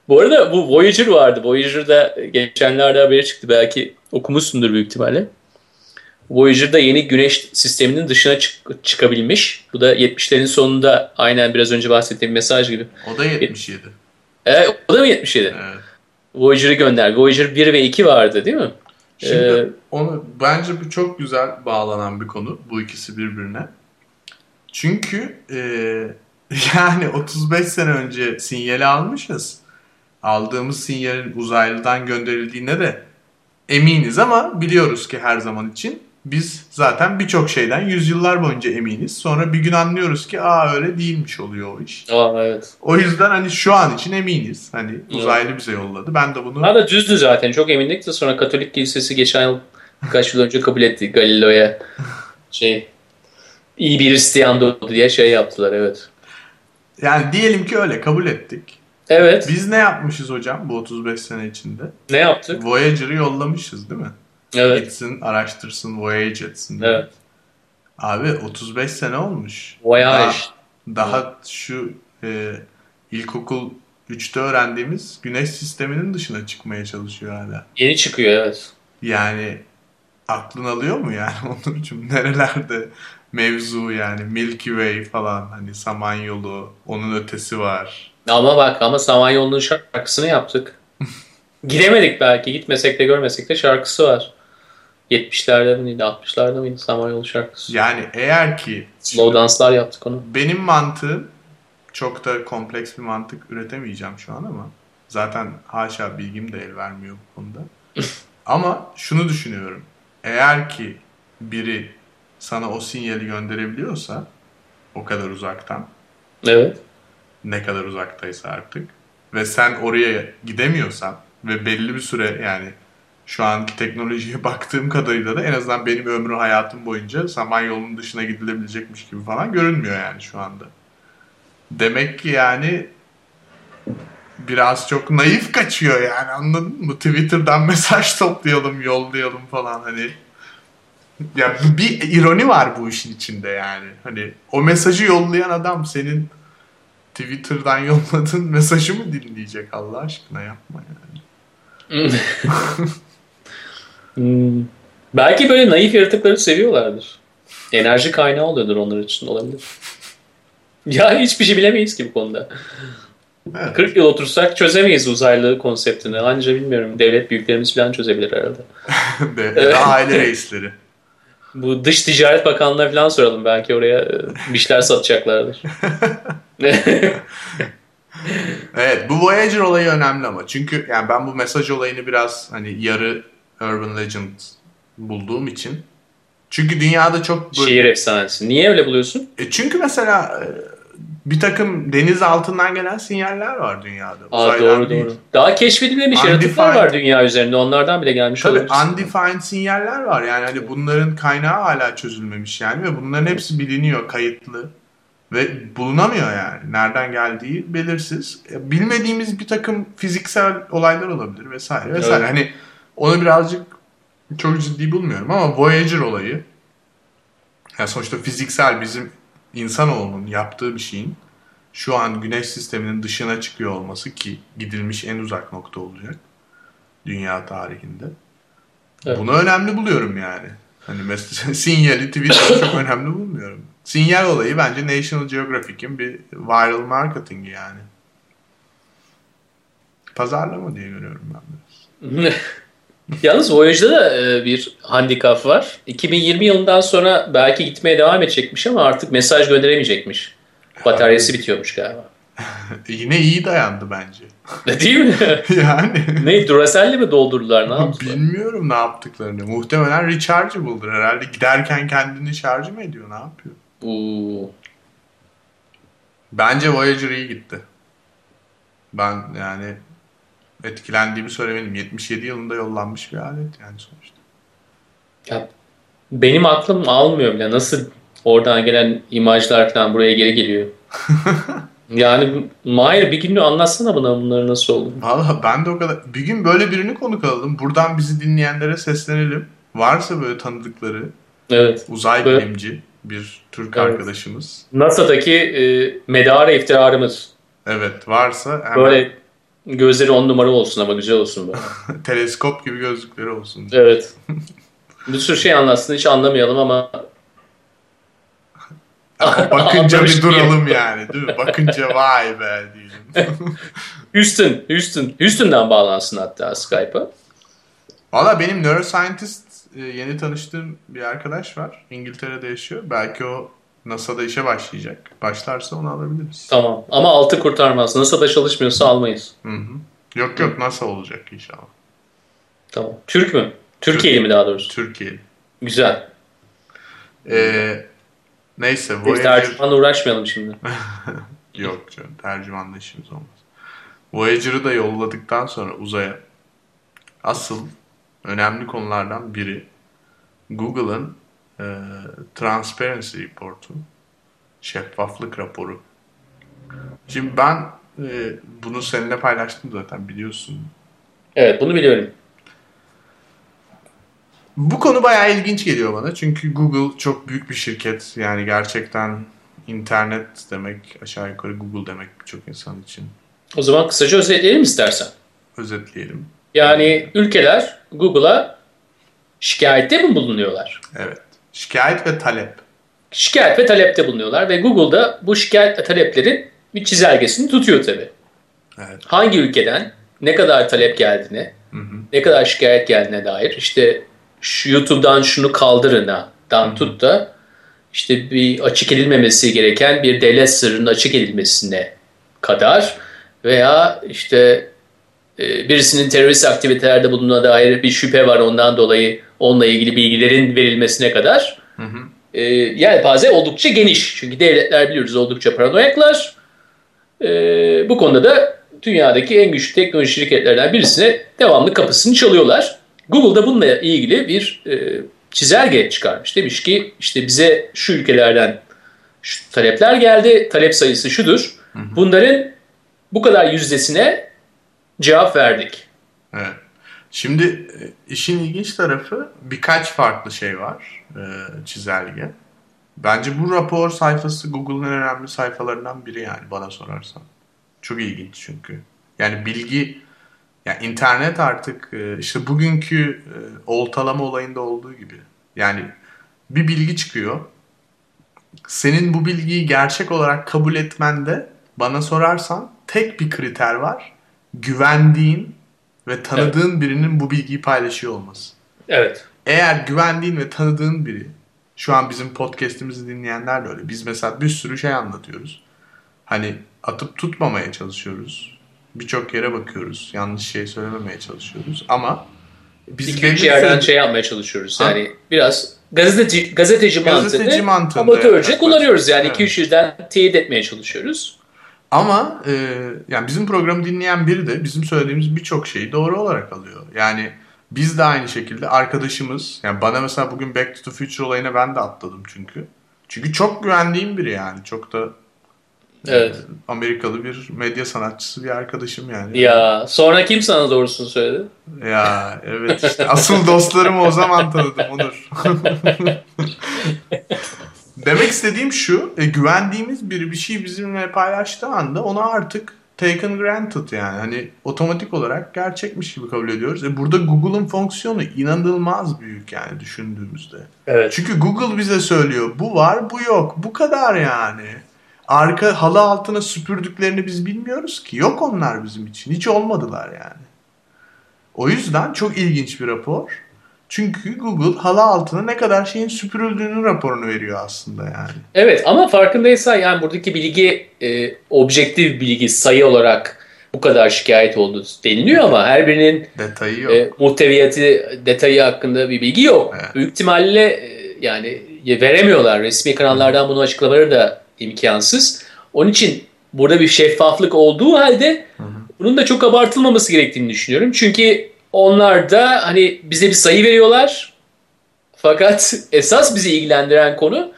bu arada bu Voyager vardı. Voyager'da geçenlerde haberi çıktı. Belki okumuşsundur büyük ihtimalle. Voyager'da yeni güneş sisteminin dışına çık- çıkabilmiş. Bu da 70'lerin sonunda aynen biraz önce bahsettiğim mesaj gibi. o da 77. E, o da mı 77? Evet. Voyager'ı gönder. Voyager 1 ve 2 vardı değil mi? Şimdi Ee, onu bence bu çok güzel bağlanan bir konu bu ikisi birbirine. Çünkü e, yani 35 sene önce sinyali almışız. Aldığımız sinyalin uzaylıdan gönderildiğine de eminiz ama biliyoruz ki her zaman için biz zaten birçok şeyden yüzyıllar boyunca eminiz. Sonra bir gün anlıyoruz ki aa öyle değilmiş oluyor o iş. Aa, evet. O yüzden hani şu an için eminiz. Hani uzaylı bize yolladı. Ben de bunu Daha da düzdü zaten. Çok emindik de sonra Katolik Kilisesi geçen yıl birkaç yıl önce kabul etti Galileo'ya şey iyi bir Hristiyan doğdu diye şey yaptılar evet. yani diyelim ki öyle kabul ettik. Evet. Biz ne yapmışız hocam bu 35 sene içinde? Ne yaptık? Voyager'ı yollamışız değil mi? Evet. Gitsin, araştırsın, voyage etsin. diye. Evet. Abi 35 sene olmuş. Voyage. Daha, daha şu e, ilkokul 3'te öğrendiğimiz güneş sisteminin dışına çıkmaya çalışıyor hala. Yeni çıkıyor evet. Yani aklın alıyor mu yani Onurcuğum? Nerelerde mevzu yani Milky Way falan hani Samanyolu onun ötesi var. Ama bak ama Samanyolu'nun şarkısını yaptık. Gidemedik belki. Gitmesek de görmesek de şarkısı var. 70'lerde miydi 60'larda mıydı Samanyolu şarkısı? Yani eğer ki Slow danslar yaptık onu. Benim mantığım çok da kompleks bir mantık üretemeyeceğim şu an ama zaten haşa bilgim de el vermiyor bu konuda. ama şunu düşünüyorum. Eğer ki biri sana o sinyali gönderebiliyorsa o kadar uzaktan Evet. ne kadar uzaktaysa artık ve sen oraya gidemiyorsan ve belli bir süre yani şu anki teknolojiye baktığım kadarıyla da en azından benim ömrü hayatım boyunca Samanyolu'nun dışına gidilebilecekmiş gibi falan görünmüyor yani şu anda. Demek ki yani biraz çok naif kaçıyor yani anladın mı? Twitter'dan mesaj toplayalım, yollayalım falan hani. Ya bir ironi var bu işin içinde yani. Hani o mesajı yollayan adam senin Twitter'dan yolladığın mesajı mı dinleyecek Allah aşkına yapma yani. Hmm. Belki böyle naif yaratıkları seviyorlardır. Enerji kaynağı oluyordur onlar için olabilir. Ya hiçbir şey bilemeyiz ki bu konuda. Evet. 40 yıl otursak çözemeyiz uzaylı konseptini. Anca bilmiyorum devlet büyüklerimiz falan çözebilir herhalde. De, da aile reisleri. Bu dış ticaret bakanlığına falan soralım. Belki oraya e, bir şeyler satacaklardır. Evet bu Voyager olayı önemli ama. Çünkü yani ben bu mesaj olayını biraz hani yarı urban legend bulduğum için. Çünkü dünyada çok böyle... Şehir efsanesi. Niye öyle buluyorsun? E çünkü mesela e, bir takım deniz altından gelen sinyaller var dünyada. Aa, Uzaydan doğru değil. doğru. Daha keşfedilmemiş yaratıklar Undefined- var dünya üzerinde. Onlardan bile gelmiş Tabii olabilir. undefined sinyaller var. Yani hani bunların kaynağı hala çözülmemiş yani ve bunların hepsi biliniyor, kayıtlı ve bulunamıyor yani. Nereden geldiği belirsiz. E, Bilmediğimiz bir takım fiziksel olaylar olabilir vesaire vesaire. Evet. Hani onu birazcık çok ciddi bulmuyorum ama Voyager olayı yani sonuçta fiziksel bizim insanoğlunun yaptığı bir şeyin şu an güneş sisteminin dışına çıkıyor olması ki gidilmiş en uzak nokta olacak dünya tarihinde. Evet. Bunu önemli buluyorum yani. Hani mesela sinyali Twitter'da çok önemli bulmuyorum. Sinyal olayı bence National Geographic'in bir viral marketingi yani. Pazarlama diye görüyorum ben biraz. Yalnız Voyage'da da e, bir handikap var. 2020 yılından sonra belki gitmeye devam edecekmiş ama artık mesaj gönderemeyecekmiş. Bataryası bitiyormuş galiba. Yine iyi dayandı bence. Değil mi? yani ne Duracell'le mi doldurdular ne yaptılar? bilmiyorum ne yaptıklarını. Muhtemelen rechargeable'dır herhalde. Giderken kendini şarj mı ediyor ne yapıyor? Oo. Bence Voyager iyi gitti. Ben yani etkilendiğimi söylemeliyim. 77 yılında yollanmış bir alet yani sonuçta. Ya, benim aklım almıyor bile. Nasıl oradan gelen imajlar falan buraya geri geliyor. yani Mahir bir gün anlatsana bana bunları nasıl oldu. Valla ben de o kadar... Bir gün böyle birini konuk alalım. Buradan bizi dinleyenlere seslenelim. Varsa böyle tanıdıkları Evet. uzay Evet. bilimci bir Türk Evet. arkadaşımız. NASA'daki e, medarı iftiharımız. Evet varsa hemen Böyle gözleri on numara olsun ama güzel olsun böyle. teleskop gibi gözlükleri olsun. Evet. Bir sürü şey anlatsın hiç anlamayalım ama bakınca bir duralım yani değil mi? Bakınca vay be diyelim. Houston, Houston, Houston'dan bağlansın hatta Skype'a. Valla benim neuroscientist e, yeni tanıştığım bir arkadaş var. İngiltere'de yaşıyor. Belki o NASA'da işe başlayacak. Başlarsa onu alabiliriz. Tamam ama altı kurtarmaz. NASA'da çalışmıyorsa almayız. Hı hı. Yok yok NASA olacak inşallah. Tamam. Türk mü? Türkiye'li mi daha doğrusu? Türkiye. Güzel. Ee, neyse Biz Voyager... tercümanla uğraşmayalım şimdi. Yok canım tercümanla işimiz olmaz. Voyager'ı da yolladıktan sonra uzaya asıl önemli konulardan biri Google'ın e, Transparency Report'u şeffaflık raporu. Şimdi ben e, bunu seninle paylaştım zaten biliyorsun. Evet bunu biliyorum. Bu konu bayağı ilginç geliyor bana. Çünkü Google çok büyük bir şirket. Yani gerçekten internet demek aşağı yukarı Google demek birçok insan için. O zaman kısaca özetleyelim istersen. Özetleyelim. Yani ülkeler Google'a şikayette mi bulunuyorlar? Evet. Şikayet ve talep. Şikayet ve talepte bulunuyorlar ve Google'da bu şikayet ve taleplerin bir çizelgesini tutuyor tabii. Evet. Hangi ülkeden ne kadar talep geldiğine, Hı hı. ne kadar şikayet geldiğine dair işte şu YouTube'dan şunu kaldırına'dan tut da işte bir açık edilmemesi gereken bir devlet sırrının açık edilmesine kadar veya işte e, birisinin terörist aktivitelerde bulunduğuna dair bir şüphe var ondan dolayı onunla ilgili bilgilerin verilmesine kadar Hı hı. e, yelpaze oldukça geniş. Çünkü devletler biliyoruz oldukça paranoyaklar. E, bu konuda da dünyadaki en güçlü teknoloji şirketlerden birisine devamlı kapısını çalıyorlar. Google da bununla ilgili bir e, çizelge çıkarmış. Demiş ki işte bize şu ülkelerden şu talepler geldi. Talep sayısı şudur. Hı hı. Bunların bu kadar yüzdesine cevap verdik. Evet. Şimdi e, işin ilginç tarafı birkaç farklı şey var e, çizelge. Bence bu rapor sayfası Google'ın önemli sayfalarından biri yani bana sorarsan. Çok ilginç çünkü. Yani bilgi, yani internet artık e, işte bugünkü oltalama olayında olduğu gibi. Yani bir bilgi çıkıyor. Senin bu bilgiyi gerçek olarak kabul etmende bana sorarsan tek bir kriter var. Güvendiğin ve tanıdığın evet. birinin bu bilgiyi paylaşıyor olması. Evet. Eğer güvendiğin ve tanıdığın biri, şu an bizim podcast'imizi dinleyenler de öyle. Biz mesela bir sürü şey anlatıyoruz. Hani atıp tutmamaya çalışıyoruz. Birçok yere bakıyoruz. Yanlış şey söylememeye çalışıyoruz. Ama biz İki üç yerden şey yapmaya çalışıyoruz. Ha? Yani biraz gazeteci, gazeteci, gazeteci mantığını amatörce kullanıyoruz. Yani iki evet. üç yerden teyit etmeye çalışıyoruz. Ama e, yani bizim programı dinleyen biri de bizim söylediğimiz birçok şeyi doğru olarak alıyor. Yani biz de aynı şekilde arkadaşımız, yani bana mesela bugün Back to the Future olayına ben de atladım çünkü. Çünkü çok güvendiğim biri yani. Çok da e, evet. Amerikalı bir medya sanatçısı bir arkadaşım yani. Ya sonra kim sana doğrusunu söyledi? Ya evet işte asıl dostlarımı o zaman tanıdım Onur. Demek istediğim şu, e, güvendiğimiz biri bir şey bizimle paylaştığı anda onu artık taken granted yani. Hani otomatik olarak gerçekmiş gibi kabul ediyoruz. E burada Google'ın fonksiyonu inanılmaz büyük yani düşündüğümüzde. Evet. Çünkü Google bize söylüyor bu var bu yok bu kadar yani. Arka halı altına süpürdüklerini biz bilmiyoruz ki. Yok onlar bizim için. Hiç olmadılar yani. O yüzden çok ilginç bir rapor. Çünkü Google halı altına ne kadar şeyin süpürüldüğünün raporunu veriyor aslında yani. Evet ama farkındaysa yani buradaki bilgi e, objektif bilgi sayı olarak bu kadar şikayet oldu deniliyor ama her birinin detayı yok. E, muhteviyatı detayı hakkında bir bilgi yok. Evet. Büyük ihtimalle e, yani veremiyorlar. Resmi kanallardan bunu açıklamaları da imkansız. Onun için burada bir şeffaflık olduğu halde hı hı. bunun da çok abartılmaması gerektiğini düşünüyorum. Çünkü onlar da hani bize bir sayı veriyorlar. Fakat esas bizi ilgilendiren konu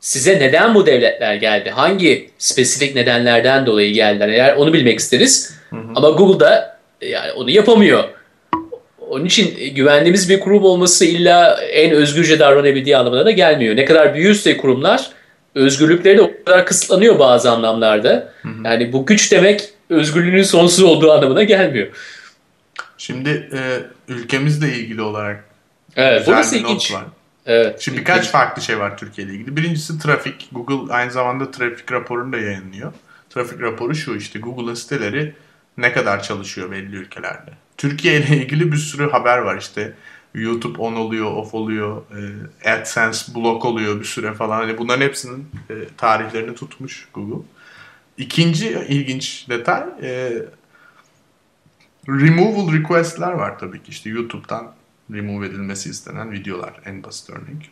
size neden bu devletler geldi? Hangi spesifik nedenlerden dolayı geldiler? Eğer onu bilmek isteriz. Hı hı. Ama Google'da yani onu yapamıyor. Onun için güvendiğimiz bir kurum olması illa en özgürce davranabildiği anlamına da gelmiyor. Ne kadar büyürse kurumlar özgürlükleri de o kadar kısıtlanıyor bazı anlamlarda. Hı hı. Yani bu güç demek özgürlüğünün sonsuz olduğu anlamına gelmiyor. Şimdi e, ülkemizle ilgili olarak evet, güzel bir not var. Evet. Şimdi birkaç farklı şey var Türkiye ile ilgili. Birincisi trafik. Google aynı zamanda trafik raporunu da yayınlıyor. Trafik raporu şu işte Google'ın siteleri ne kadar çalışıyor belli ülkelerde. Türkiye ile ilgili bir sürü haber var işte. YouTube on oluyor, off oluyor, e, AdSense blok oluyor bir süre falan. Hani bunların hepsinin e, tarihlerini tutmuş Google. İkinci ilginç detay e, Removal request'ler var tabii ki. İşte YouTube'dan remove edilmesi istenen videolar en basit örnek.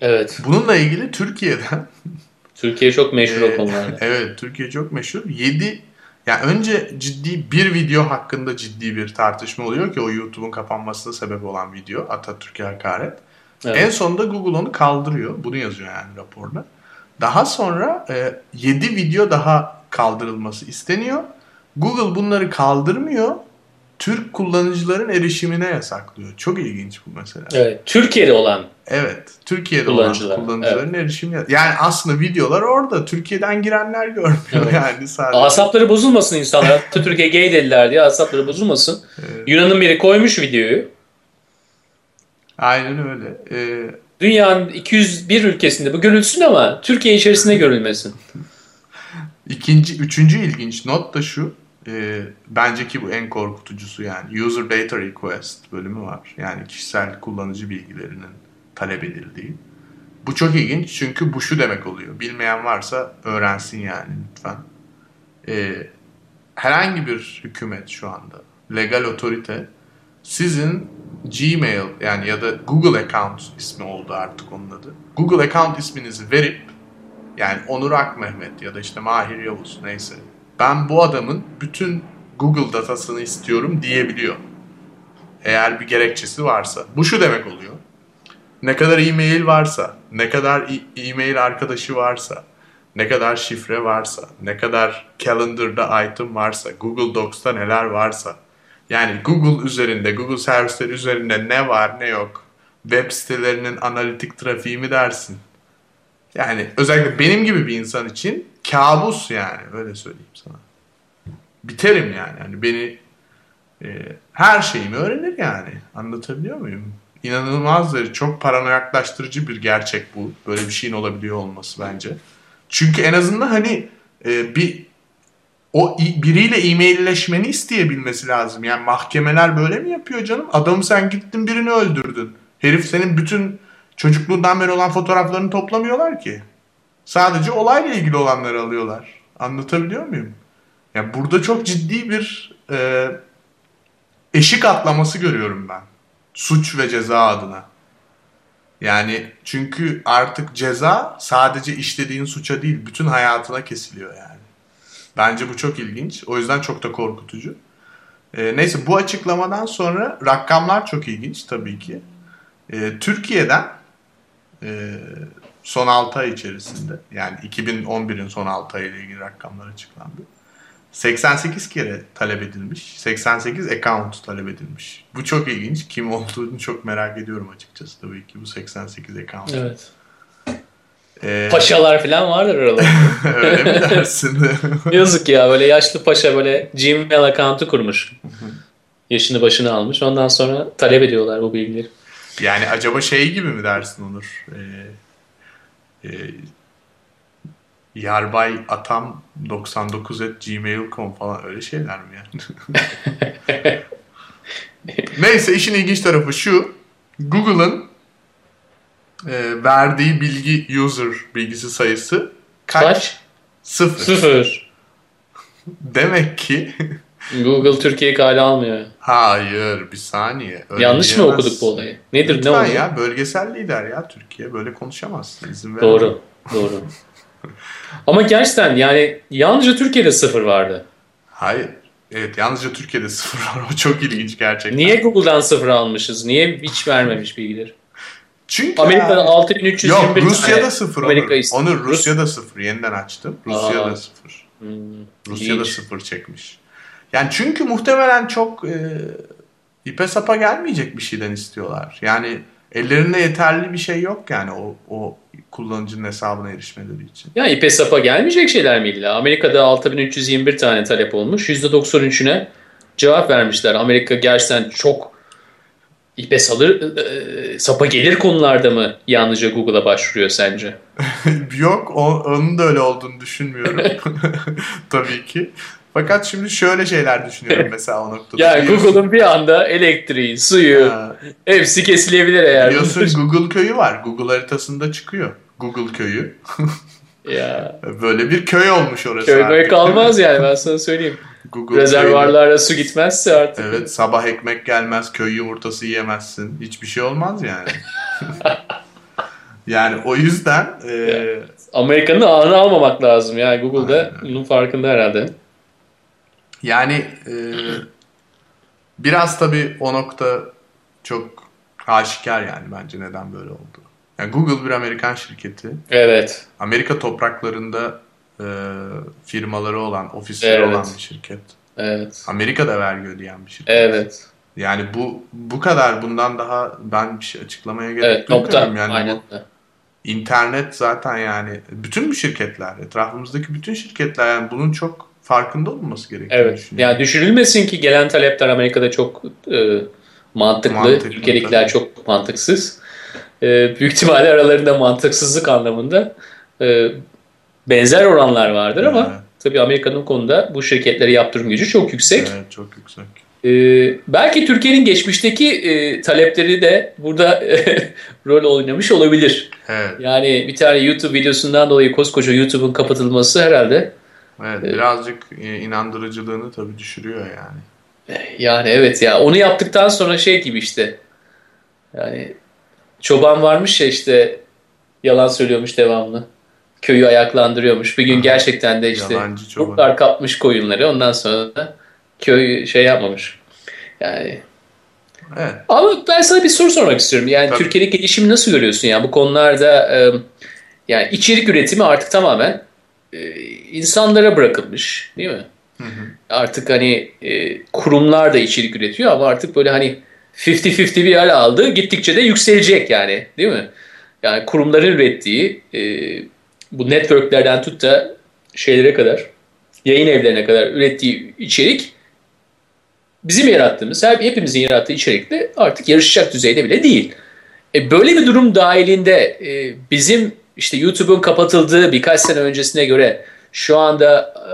Evet. Bununla ilgili Türkiye'den Türkiye çok meşhur o konularda. Evet, Türkiye çok meşhur. 7 yani önce ciddi bir video hakkında ciddi bir tartışma oluyor ki o YouTube'un kapanmasına sebep olan video Atatürk'e hakaret. Evet. En sonunda Google onu kaldırıyor. Bunu yazıyor yani raporda. Daha sonra e, 7 video daha kaldırılması isteniyor. Google bunları kaldırmıyor. Türk kullanıcıların erişimine yasaklıyor. Çok ilginç bu mesela. Evet, Türkiye'de olan. Evet, Türkiye'de kullanıcılar. olan kullanıcıların evet. erişimi. Yani aslında videolar orada. Türkiye'den girenler görmüyor evet. yani sadece. Asapları bozulmasın insanlar. Türkiye gay dediler diye asapları bozulmasın. Evet. Yunan'ın biri koymuş videoyu. Aynen öyle. Ee... Dünyanın 201 ülkesinde bu görülsün ama Türkiye içerisinde görülmesin. İkinci, üçüncü ilginç not da şu. E, bence ki bu en korkutucusu yani. User Data Request bölümü var. Yani kişisel kullanıcı bilgilerinin talep edildiği. Bu çok ilginç çünkü bu şu demek oluyor. Bilmeyen varsa öğrensin yani lütfen. E, herhangi bir hükümet şu anda, legal otorite sizin Gmail yani ya da Google Account ismi oldu artık onun adı. Google Account isminizi verip yani Onur Akmehmet ya da işte Mahir Yavuz neyse. Ben bu adamın bütün Google datasını istiyorum diyebiliyor. Eğer bir gerekçesi varsa. Bu şu demek oluyor. Ne kadar e-mail varsa, ne kadar e-mail arkadaşı varsa, ne kadar şifre varsa, ne kadar calendar'da item varsa, Google Docs'ta neler varsa, yani Google üzerinde, Google servisleri üzerinde ne var ne yok, web sitelerinin analitik trafiği mi dersin? Yani özellikle benim gibi bir insan için kabus yani öyle söyleyeyim sana. Biterim yani. yani beni e, her şeyimi öğrenir yani. Anlatabiliyor muyum? İnanılmaz çok paranoyaklaştırıcı bir gerçek bu. Böyle bir şeyin olabiliyor olması bence. Çünkü en azından hani e, bir o biriyle e-mailleşmeni isteyebilmesi lazım. Yani mahkemeler böyle mi yapıyor canım? Adamı sen gittin birini öldürdün. Herif senin bütün çocukluğundan beri olan fotoğraflarını toplamıyorlar ki. Sadece olayla ilgili olanları alıyorlar. Anlatabiliyor muyum? Yani burada çok ciddi bir e, eşik atlaması görüyorum ben. Suç ve ceza adına. Yani çünkü artık ceza sadece işlediğin suça değil bütün hayatına kesiliyor yani. Bence bu çok ilginç. O yüzden çok da korkutucu. E, neyse bu açıklamadan sonra rakamlar çok ilginç tabii ki. E, Türkiye'den e, son 6 ay içerisinde yani 2011'in son 6 ay ile ilgili rakamlar açıklandı. 88 kere talep edilmiş. 88 account talep edilmiş. Bu çok ilginç. Kim olduğunu çok merak ediyorum açıkçası tabii ki bu 88 account. Evet. Ee, Paşalar falan vardır aralarında. Öyle mi dersin? Yazık ya böyle yaşlı paşa böyle Gmail account'u kurmuş. Yaşını başını almış. Ondan sonra talep ediyorlar bu bilgileri. Yani acaba şey gibi mi dersin Onur? Ee, e, Yarbay Atam 99 at gmail.com falan öyle şeyler mi yani? Neyse işin ilginç tarafı şu. Google'ın e, verdiği bilgi user bilgisi sayısı kaç? kaç? Sıfır. Sıfır. Demek ki Google Türkiye kale almıyor. Hayır bir saniye. Öyle Yanlış diyemez. mı okuduk bu olayı? Nedir Lütfen ne oldu? ya bölgesel lider ya Türkiye böyle konuşamazsın izin Doğru doğru. Ama gerçekten yani yalnızca Türkiye'de sıfır vardı. Hayır. Evet yalnızca Türkiye'de sıfır var. O çok ilginç gerçekten. Niye Google'dan sıfır almışız? Niye hiç vermemiş bilgileri? Çünkü Amerika'da 6321 Yok Rusya'da tane. sıfır Amerika Onur. Onur Rusya'da Rus... sıfır. Yeniden açtım. Rusya'da Aa. sıfır. Hmm, Rusya'da hiç. sıfır çekmiş. Yani çünkü muhtemelen çok e, ipe sapa gelmeyecek bir şeyden istiyorlar. Yani ellerinde yeterli bir şey yok yani o, o kullanıcının hesabına erişmeleri için. Ya ipe sapa gelmeyecek şeyler mi illa? Amerika'da 6321 tane talep olmuş. %93'üne cevap vermişler. Amerika gerçekten çok ipe salır, e, sapa gelir konularda mı yalnızca Google'a başvuruyor sence? Yok, o, onun da öyle olduğunu düşünmüyorum. Tabii ki. Fakat şimdi şöyle şeyler düşünüyorum mesela o noktada. ya Google'un bir anda elektriği, suyu ha. hepsi kesilebilir eğer. Biliyorsun Google köyü var. Google haritasında çıkıyor. Google köyü. ya. Böyle bir köy olmuş orası Köy böyle kalmaz yani ben sana söyleyeyim. Google Rezervarlara köyü. su gitmezse artık. Evet sabah ekmek gelmez, köy yumurtası yiyemezsin. Hiçbir şey olmaz yani. yani o yüzden... E... Amerika'nın ağını almamak lazım yani Google'da bunun farkında herhalde. Yani e, biraz tabii o nokta çok aşikar yani bence neden böyle oldu. Yani Google bir Amerikan şirketi. Evet. Amerika topraklarında e, firmaları olan, ofisleri evet. olan bir şirket. Evet. Amerika'da vergi ödeyen bir şirket. Evet. Yani bu bu kadar bundan daha ben bir şey açıklamaya gerek evet, duymuyorum. Yani Aynen. Bu, internet zaten yani bütün bu şirketler, etrafımızdaki bütün şirketler yani bunun çok farkında olması gerekiyor. Evet. Yani düşürülmesin ki gelen talepler Amerika'da çok e, mantıklı, mantıklı ülkelikler çok mantıksız. E, büyük ihtimalle aralarında mantıksızlık anlamında e, benzer oranlar vardır evet. ama tabii Amerika'nın konuda bu şirketlere yaptırım gücü çok yüksek. Evet, çok yüksek. Ee, belki Türkiye'nin geçmişteki e, talepleri de burada rol oynamış olabilir. Evet. Yani bir tane YouTube videosundan dolayı koskoca YouTube'un kapatılması herhalde Evet, birazcık e, inandırıcılığını tabii düşürüyor yani. Yani evet ya onu yaptıktan sonra şey gibi işte yani çoban varmış ya işte yalan söylüyormuş devamlı. Köyü ayaklandırıyormuş. Bir gün gerçekten de işte kurtlar kapmış koyunları ondan sonra da köy şey yapmamış. Yani Evet. Ama ben sana bir soru sormak istiyorum. Yani Tabii. Türkiye'deki gelişimi nasıl görüyorsun? Yani bu konularda e, yani içerik üretimi artık tamamen e, insanlara bırakılmış değil mi? Artık hani e, kurumlar da içerik üretiyor ama artık böyle hani 50-50 bir hal aldı. Gittikçe de yükselecek yani değil mi? Yani kurumların ürettiği e, bu networklerden tut da şeylere kadar yayın evlerine kadar ürettiği içerik bizim yarattığımız, hep- hepimizin yarattığı içerikle artık yarışacak düzeyde bile değil. E, böyle bir durum dahilinde e, bizim işte YouTube'un kapatıldığı birkaç sene öncesine göre şu anda e,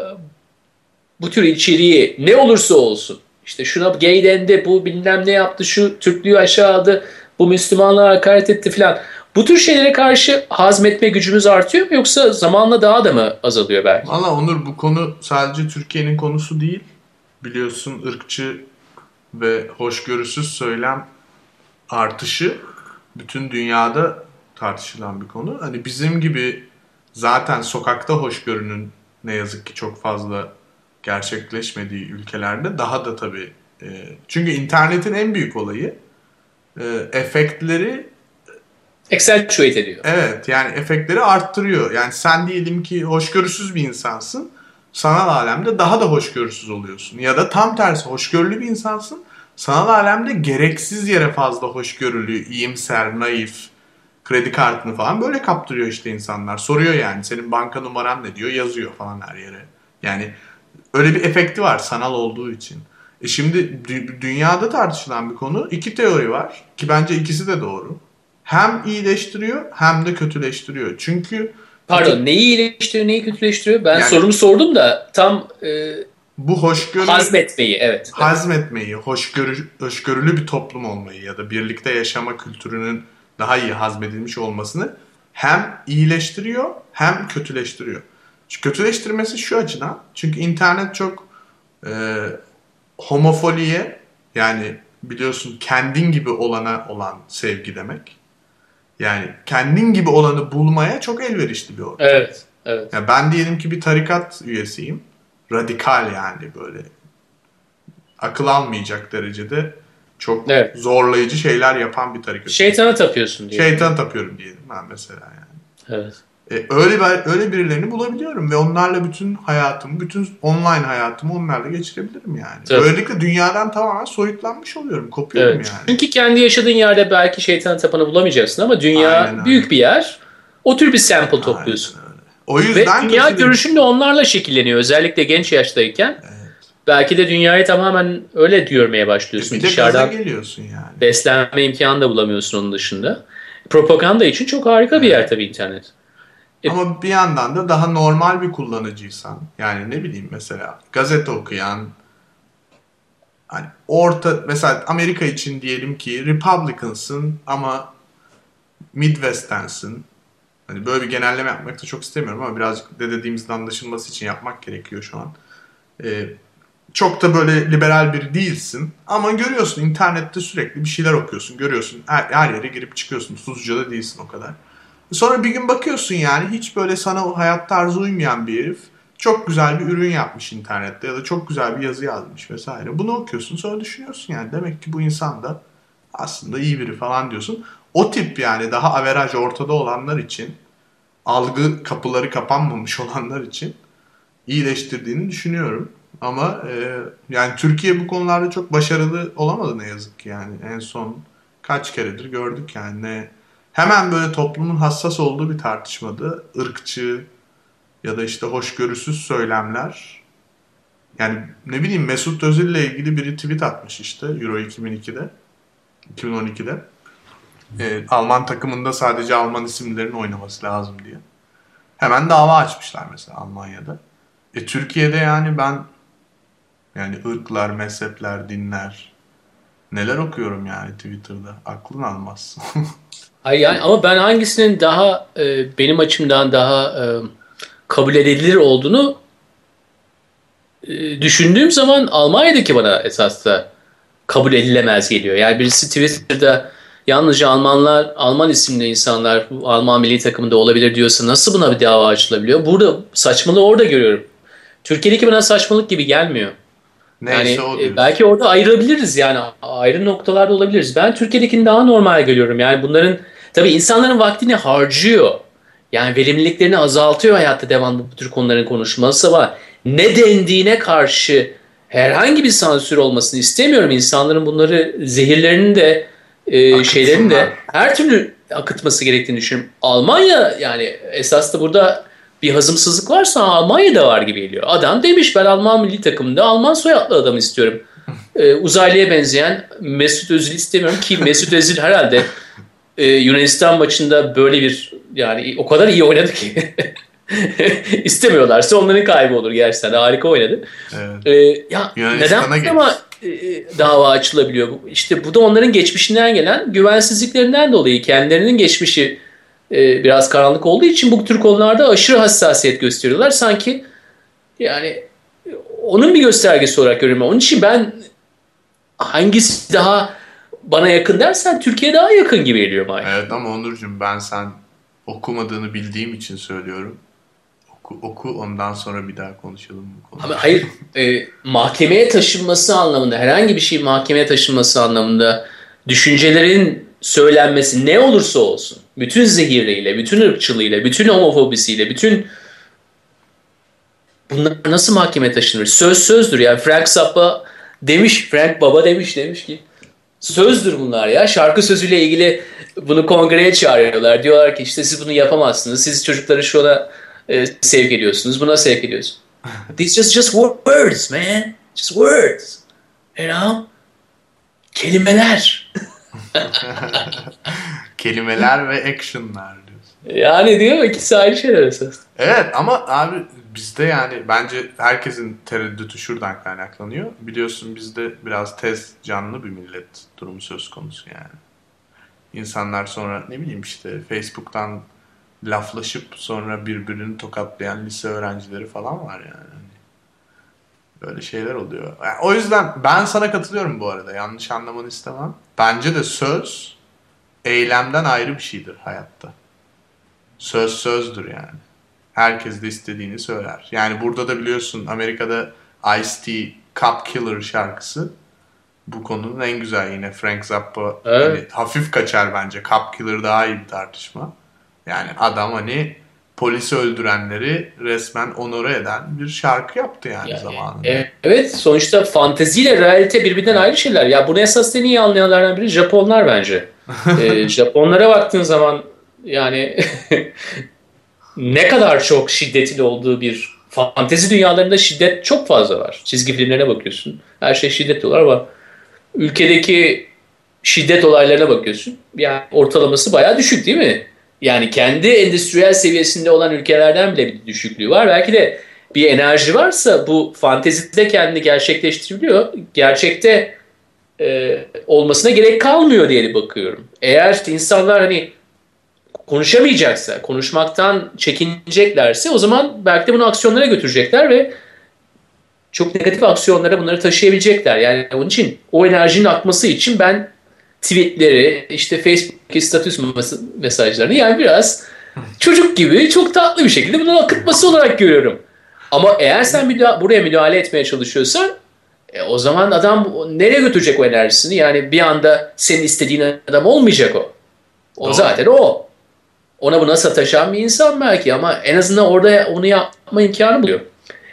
bu tür içeriği ne olursa olsun işte şuna gay dendi, bu bilmem ne yaptı, şu Türklüğü aşağı aldı, bu Müslümanlığa hakaret etti filan. Bu tür şeylere karşı hazmetme gücümüz artıyor mu yoksa zamanla daha da mı azalıyor belki? Valla Onur bu konu sadece Türkiye'nin konusu değil. Biliyorsun ırkçı ve hoşgörüsüz söylem artışı bütün dünyada tartışılan bir konu. Hani bizim gibi zaten sokakta hoşgörünün ne yazık ki çok fazla gerçekleşmediği ülkelerde daha da tabii. e, çünkü internetin en büyük olayı e, efektleri Accentuate ediyor. Evet yani efektleri arttırıyor. Yani sen diyelim ki hoşgörüsüz bir insansın. Sanal alemde daha da hoşgörüsüz oluyorsun. Ya da tam tersi hoşgörülü bir insansın. Sanal alemde gereksiz yere fazla hoşgörülü, iyimser, naif, kredi kartını falan böyle kaptırıyor işte insanlar. Soruyor yani senin banka numaran ne diyor yazıyor falan her yere. Yani öyle bir efekti var sanal olduğu için. E şimdi dü- dünyada tartışılan bir konu iki teori var ki bence ikisi de doğru. Hem iyileştiriyor hem de kötüleştiriyor. Çünkü Pardon neyi iyileştiriyor neyi kötüleştiriyor? Ben Yani- sorumu sordum da tam e, bu hoşgörü hazmetmeyi evet. hazmetmeyi, hoşgörü, hoşgörülü bir toplum olmayı ya da birlikte yaşama kültürünün daha iyi hazmedilmiş olmasını hem iyileştiriyor hem kötüleştiriyor. Şu kötüleştirmesi şu açıdan. Çünkü internet çok e, homofoliye yani biliyorsun kendin gibi olana olan sevgi demek. Yani kendin gibi olanı bulmaya çok elverişli bir ortam. Evet. Evet. Ya ben diyelim ki bir tarikat üyesiyim. Radikal yani böyle akıl almayacak derecede çok Evet. zorlayıcı şeyler yapan bir tarikat. Şeytana tapıyorsun diye. Şeytan tapıyorum diyelim ben mesela yani. Evet. E, öyle bir- öyle birilerini bulabiliyorum ve onlarla bütün hayatımı, bütün online hayatımı onlarla geçirebilirim yani. Tabii. Böylelikle dünyadan tamamen soyutlanmış oluyorum, kopuyorum Evet. yani. Çünkü kendi yaşadığın yerde belki şeytana tapanı bulamayacaksın ama dünya Aynen öyle. büyük bir yer. O tür bir sample topluyorsun. Aynen öyle. O Ve yüzden dünya kötü- görüşün de onlarla şekilleniyor. Özellikle genç yaştayken. Belki de dünyayı tamamen öyle görmeye E, başlıyorsun. bir de Dışarıdan geliyorsun yani. beslenme imkanı da bulamıyorsun onun dışında. Propaganda için çok harika bir yer tabii internet. E- Ama bir yandan da daha normal bir kullanıcıysan yani ne bileyim mesela gazete okuyan hani orta mesela Amerika için diyelim ki Republicans'ın ama Midwest'tensin. Hani böyle bir genelleme yapmak da çok istemiyorum ama birazcık ne dediğimizin anlaşılması için yapmak gerekiyor şu an. Ee, çok da böyle liberal biri değilsin ama görüyorsun internette sürekli bir şeyler okuyorsun. Görüyorsun her, her yere girip çıkıyorsun. Tuzluca da değilsin o kadar. Sonra bir gün bakıyorsun yani hiç böyle sana hayat tarzı uymayan bir herif çok güzel bir ürün yapmış internette ya da çok güzel bir yazı yazmış vesaire. Bunu okuyorsun sonra düşünüyorsun yani demek ki bu insan da aslında iyi biri falan diyorsun. O tip yani daha averaj ortada olanlar için algı kapıları kapanmamış olanlar için iyileştirdiğini düşünüyorum. Ama e, yani Türkiye bu konularda çok başarılı olamadı ne yazık ki yani en son kaç keredir gördük yani ne hemen böyle toplumun hassas olduğu bir tartışmada ırkçı ya da işte hoşgörüsüz söylemler yani ne bileyim Mesut Özil ile ilgili biri tweet atmış işte Euro 2002'de 2012'de Ee, Alman takımında sadece Alman isimlerin oynaması lazım diye. Hemen dava açmışlar mesela Almanya'da. E Türkiye'de yani ben yani ırklar, mezhepler, dinler neler okuyorum yani Twitter'da. Aklın almaz. Hayır yani ama ben hangisinin daha e, benim açımdan daha e, kabul edilir olduğunu e, düşündüğüm zaman Almanya'daki bana esas da kabul edilemez geliyor. Yani birisi Twitter'da yalnızca Almanlar, Alman isimli insanlar bu Alman milli takımında olabilir diyorsa nasıl buna bir dava açılabiliyor? Burada saçmalığı orada görüyorum. Türkiye'deki bana saçmalık gibi gelmiyor. Neyse yani o e, diyorsun. belki orada ayırabiliriz yani ayrı noktalarda olabiliriz. Ben Türkiye'dekini daha normal görüyorum. Yani bunların tabii insanların vaktini harcıyor. Yani verimliliklerini azaltıyor hayatta devamlı bu tür konuların konuşması ama ne dendiğine karşı herhangi bir sansür olmasını istemiyorum. İnsanların bunları zehirlerinin de e, Akıtsınlar. şeylerin de her türlü akıtması gerektiğini düşünüyorum. Almanya yani esas da burada bir hazımsızlık varsa Almanya'da var gibi geliyor. Adam demiş ben Alman milli takımında Alman soyadlı adam istiyorum. Ee, uzaylıya benzeyen Mesut Özil istemiyorum ki Mesut Özil herhalde e, Yunanistan maçında böyle bir yani o kadar iyi oynadı ki istemiyorlarsa onların kaybı olur gerçekten harika oynadı. Evet. Ee, ya Yunanistan'a neden ama e, dava açılabiliyor? İşte bu da onların geçmişinden gelen güvensizliklerinden dolayı kendilerinin geçmişi e, biraz karanlık olduğu için bu tür konularda aşırı hassasiyet gösteriyorlar. Sanki yani onun bir göstergesi olarak görüyorum. Onun için ben hangisi daha bana yakın dersen Türkiye daha yakın gibi geliyor bana. Evet ama Onurcuğum ben sen okumadığını bildiğim için söylüyorum. Oku, oku ondan sonra bir daha konuşalım bu konuyu. Ama hayır e, mahkemeye taşınması anlamında herhangi bir şey mahkemeye taşınması anlamında düşüncelerin söylenmesi ne olursa olsun bütün zehiriyle, bütün ırkçılığıyla, bütün homofobisiyle, bütün bunlar nasıl mahkemeye taşınır? Söz sözdür yani Frank Zappa demiş, Frank Baba demiş demiş ki sözdür bunlar ya. Şarkı sözüyle ilgili bunu kongreye çağırıyorlar. Diyorlar ki işte siz bunu yapamazsınız. Siz çocukları şuna e, sevk ediyorsunuz. Buna sevk ediyorsunuz. These just just words, man. Just words. You know? Kelimeler. Kelimeler ve actionlar diyorsun. Yani diyor mu? İkisi ayrı şeyler esas. Evet ama abi bizde yani bence herkesin tereddütü şuradan kaynaklanıyor. Biliyorsun bizde biraz tez canlı bir millet durumu söz konusu yani. İnsanlar sonra ne bileyim işte Facebook'tan laflaşıp sonra birbirini tokatlayan lise öğrencileri falan var yani. Hani Böyle şeyler oluyor. Yani o yüzden ben sana katılıyorum bu arada. Yanlış anlamanı istemem. Bence de söz eylemden ayrı bir şeydir hayatta. Söz sözdür yani. Herkes de istediğini söyler. Yani burada da biliyorsun Amerika'da Ice-T Cup Killer şarkısı bu konunun en güzel yine Frank Zappa Evet. hani hafif kaçar bence. Cup Killer daha iyi bir tartışma. Yani adam hani polisi öldürenleri resmen onore eden bir şarkı yaptı yani, Yani, zamanında. e, evet sonuçta fanteziyle realite birbirinden ayrı şeyler. Ya bunu esas en iyi anlayanlardan biri Japonlar bence. E, Japonlara baktığın zaman yani ne kadar çok şiddetin olduğu bir fantezi dünyalarında şiddet çok fazla var. Çizgi filmlerine bakıyorsun. Her şey şiddet diyorlar ama ülkedeki şiddet olaylarına bakıyorsun. Yani ortalaması bayağı düşük değil mi? Yani kendi endüstriyel seviyesinde olan ülkelerden bile bir düşüklüğü var. Belki de bir enerji varsa bu fantezide kendini gerçekleştirebiliyor. Gerçekte e, olmasına gerek kalmıyor diye bakıyorum. Eğer insanlar hani konuşamayacaksa, konuşmaktan çekineceklerse o zaman belki de bunu aksiyonlara götürecekler ve çok negatif aksiyonlara bunları taşıyabilecekler. Yani onun için o enerjinin akması için ben tweetleri, işte Facebook'taki statüs mes- mesajlarını yani biraz çocuk gibi çok tatlı bir şekilde bunun akıtması olarak görüyorum. Ama eğer sen müda- buraya müdahale etmeye çalışıyorsan e, o zaman adam nereye götürecek o enerjisini? Yani bir anda senin istediğin adam olmayacak o. O Doğru. zaten o. Ona buna sataşan bir insan belki ama en azından orada onu yapma imkanı buluyor.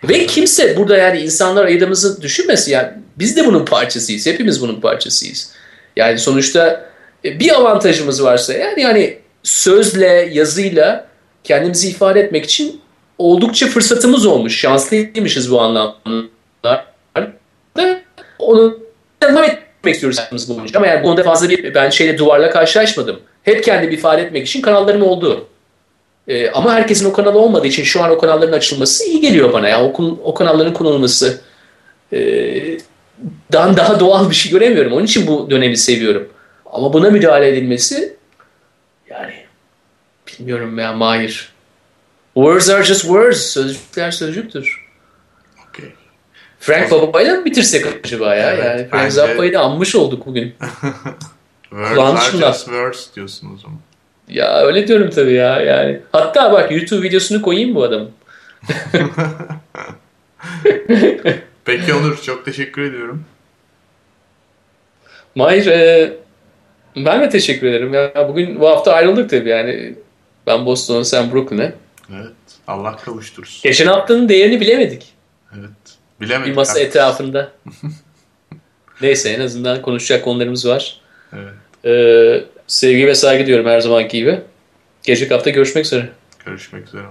Ve kimse burada yani insanlar ayırdığımızı düşünmesin. Yani biz de bunun parçasıyız. Hepimiz bunun parçasıyız. Yani sonuçta e, bir avantajımız varsa yani yani sözle, yazıyla kendimizi ifade etmek için oldukça fırsatımız olmuş. Şanslıymışız bu anlamda. Onu devam etmek istiyoruz hayatımız boyunca. Ama yani bu konuda fazla bir ben şeyle duvarla karşılaşmadım. Hep kendimi ifade etmek için kanallarım oldu. Ee, ama herkesin o kanalı olmadığı için şu an o kanalların açılması iyi geliyor bana. Yani o, o kanalların kullanılması e, dan daha doğal bir şey göremiyorum. Onun için bu dönemi seviyorum. Ama buna müdahale edilmesi yani bilmiyorum ya Mahir. Words are just words. Sözcükler sözcüktür. Okey. Frank Baba'yla mı bitirsek acaba ya? Evet, yani Frank bence- Zappa'yı da anmış olduk bugün. Words are just words diyorsun o zaman. Ya öyle diyorum tabii ya. Yani hatta bak YouTube videosunu koyayım bu adamın. Peki Onur çok teşekkür ediyorum. Mahir e, ben de teşekkür ederim. Ya, bugün bu hafta ayrıldık tabii yani. Ben Boston'a sen Brooklyn'e. Evet. Allah kavuştursun. Geçen haftanın değerini bilemedik. Evet. Bilemedik. Bir masa haklısın. etrafında. Neyse en azından konuşacak konularımız var. Evet. Ee, sevgi ve saygı diyorum her zamanki gibi. Gelecek hafta görüşmek üzere. Görüşmek üzere.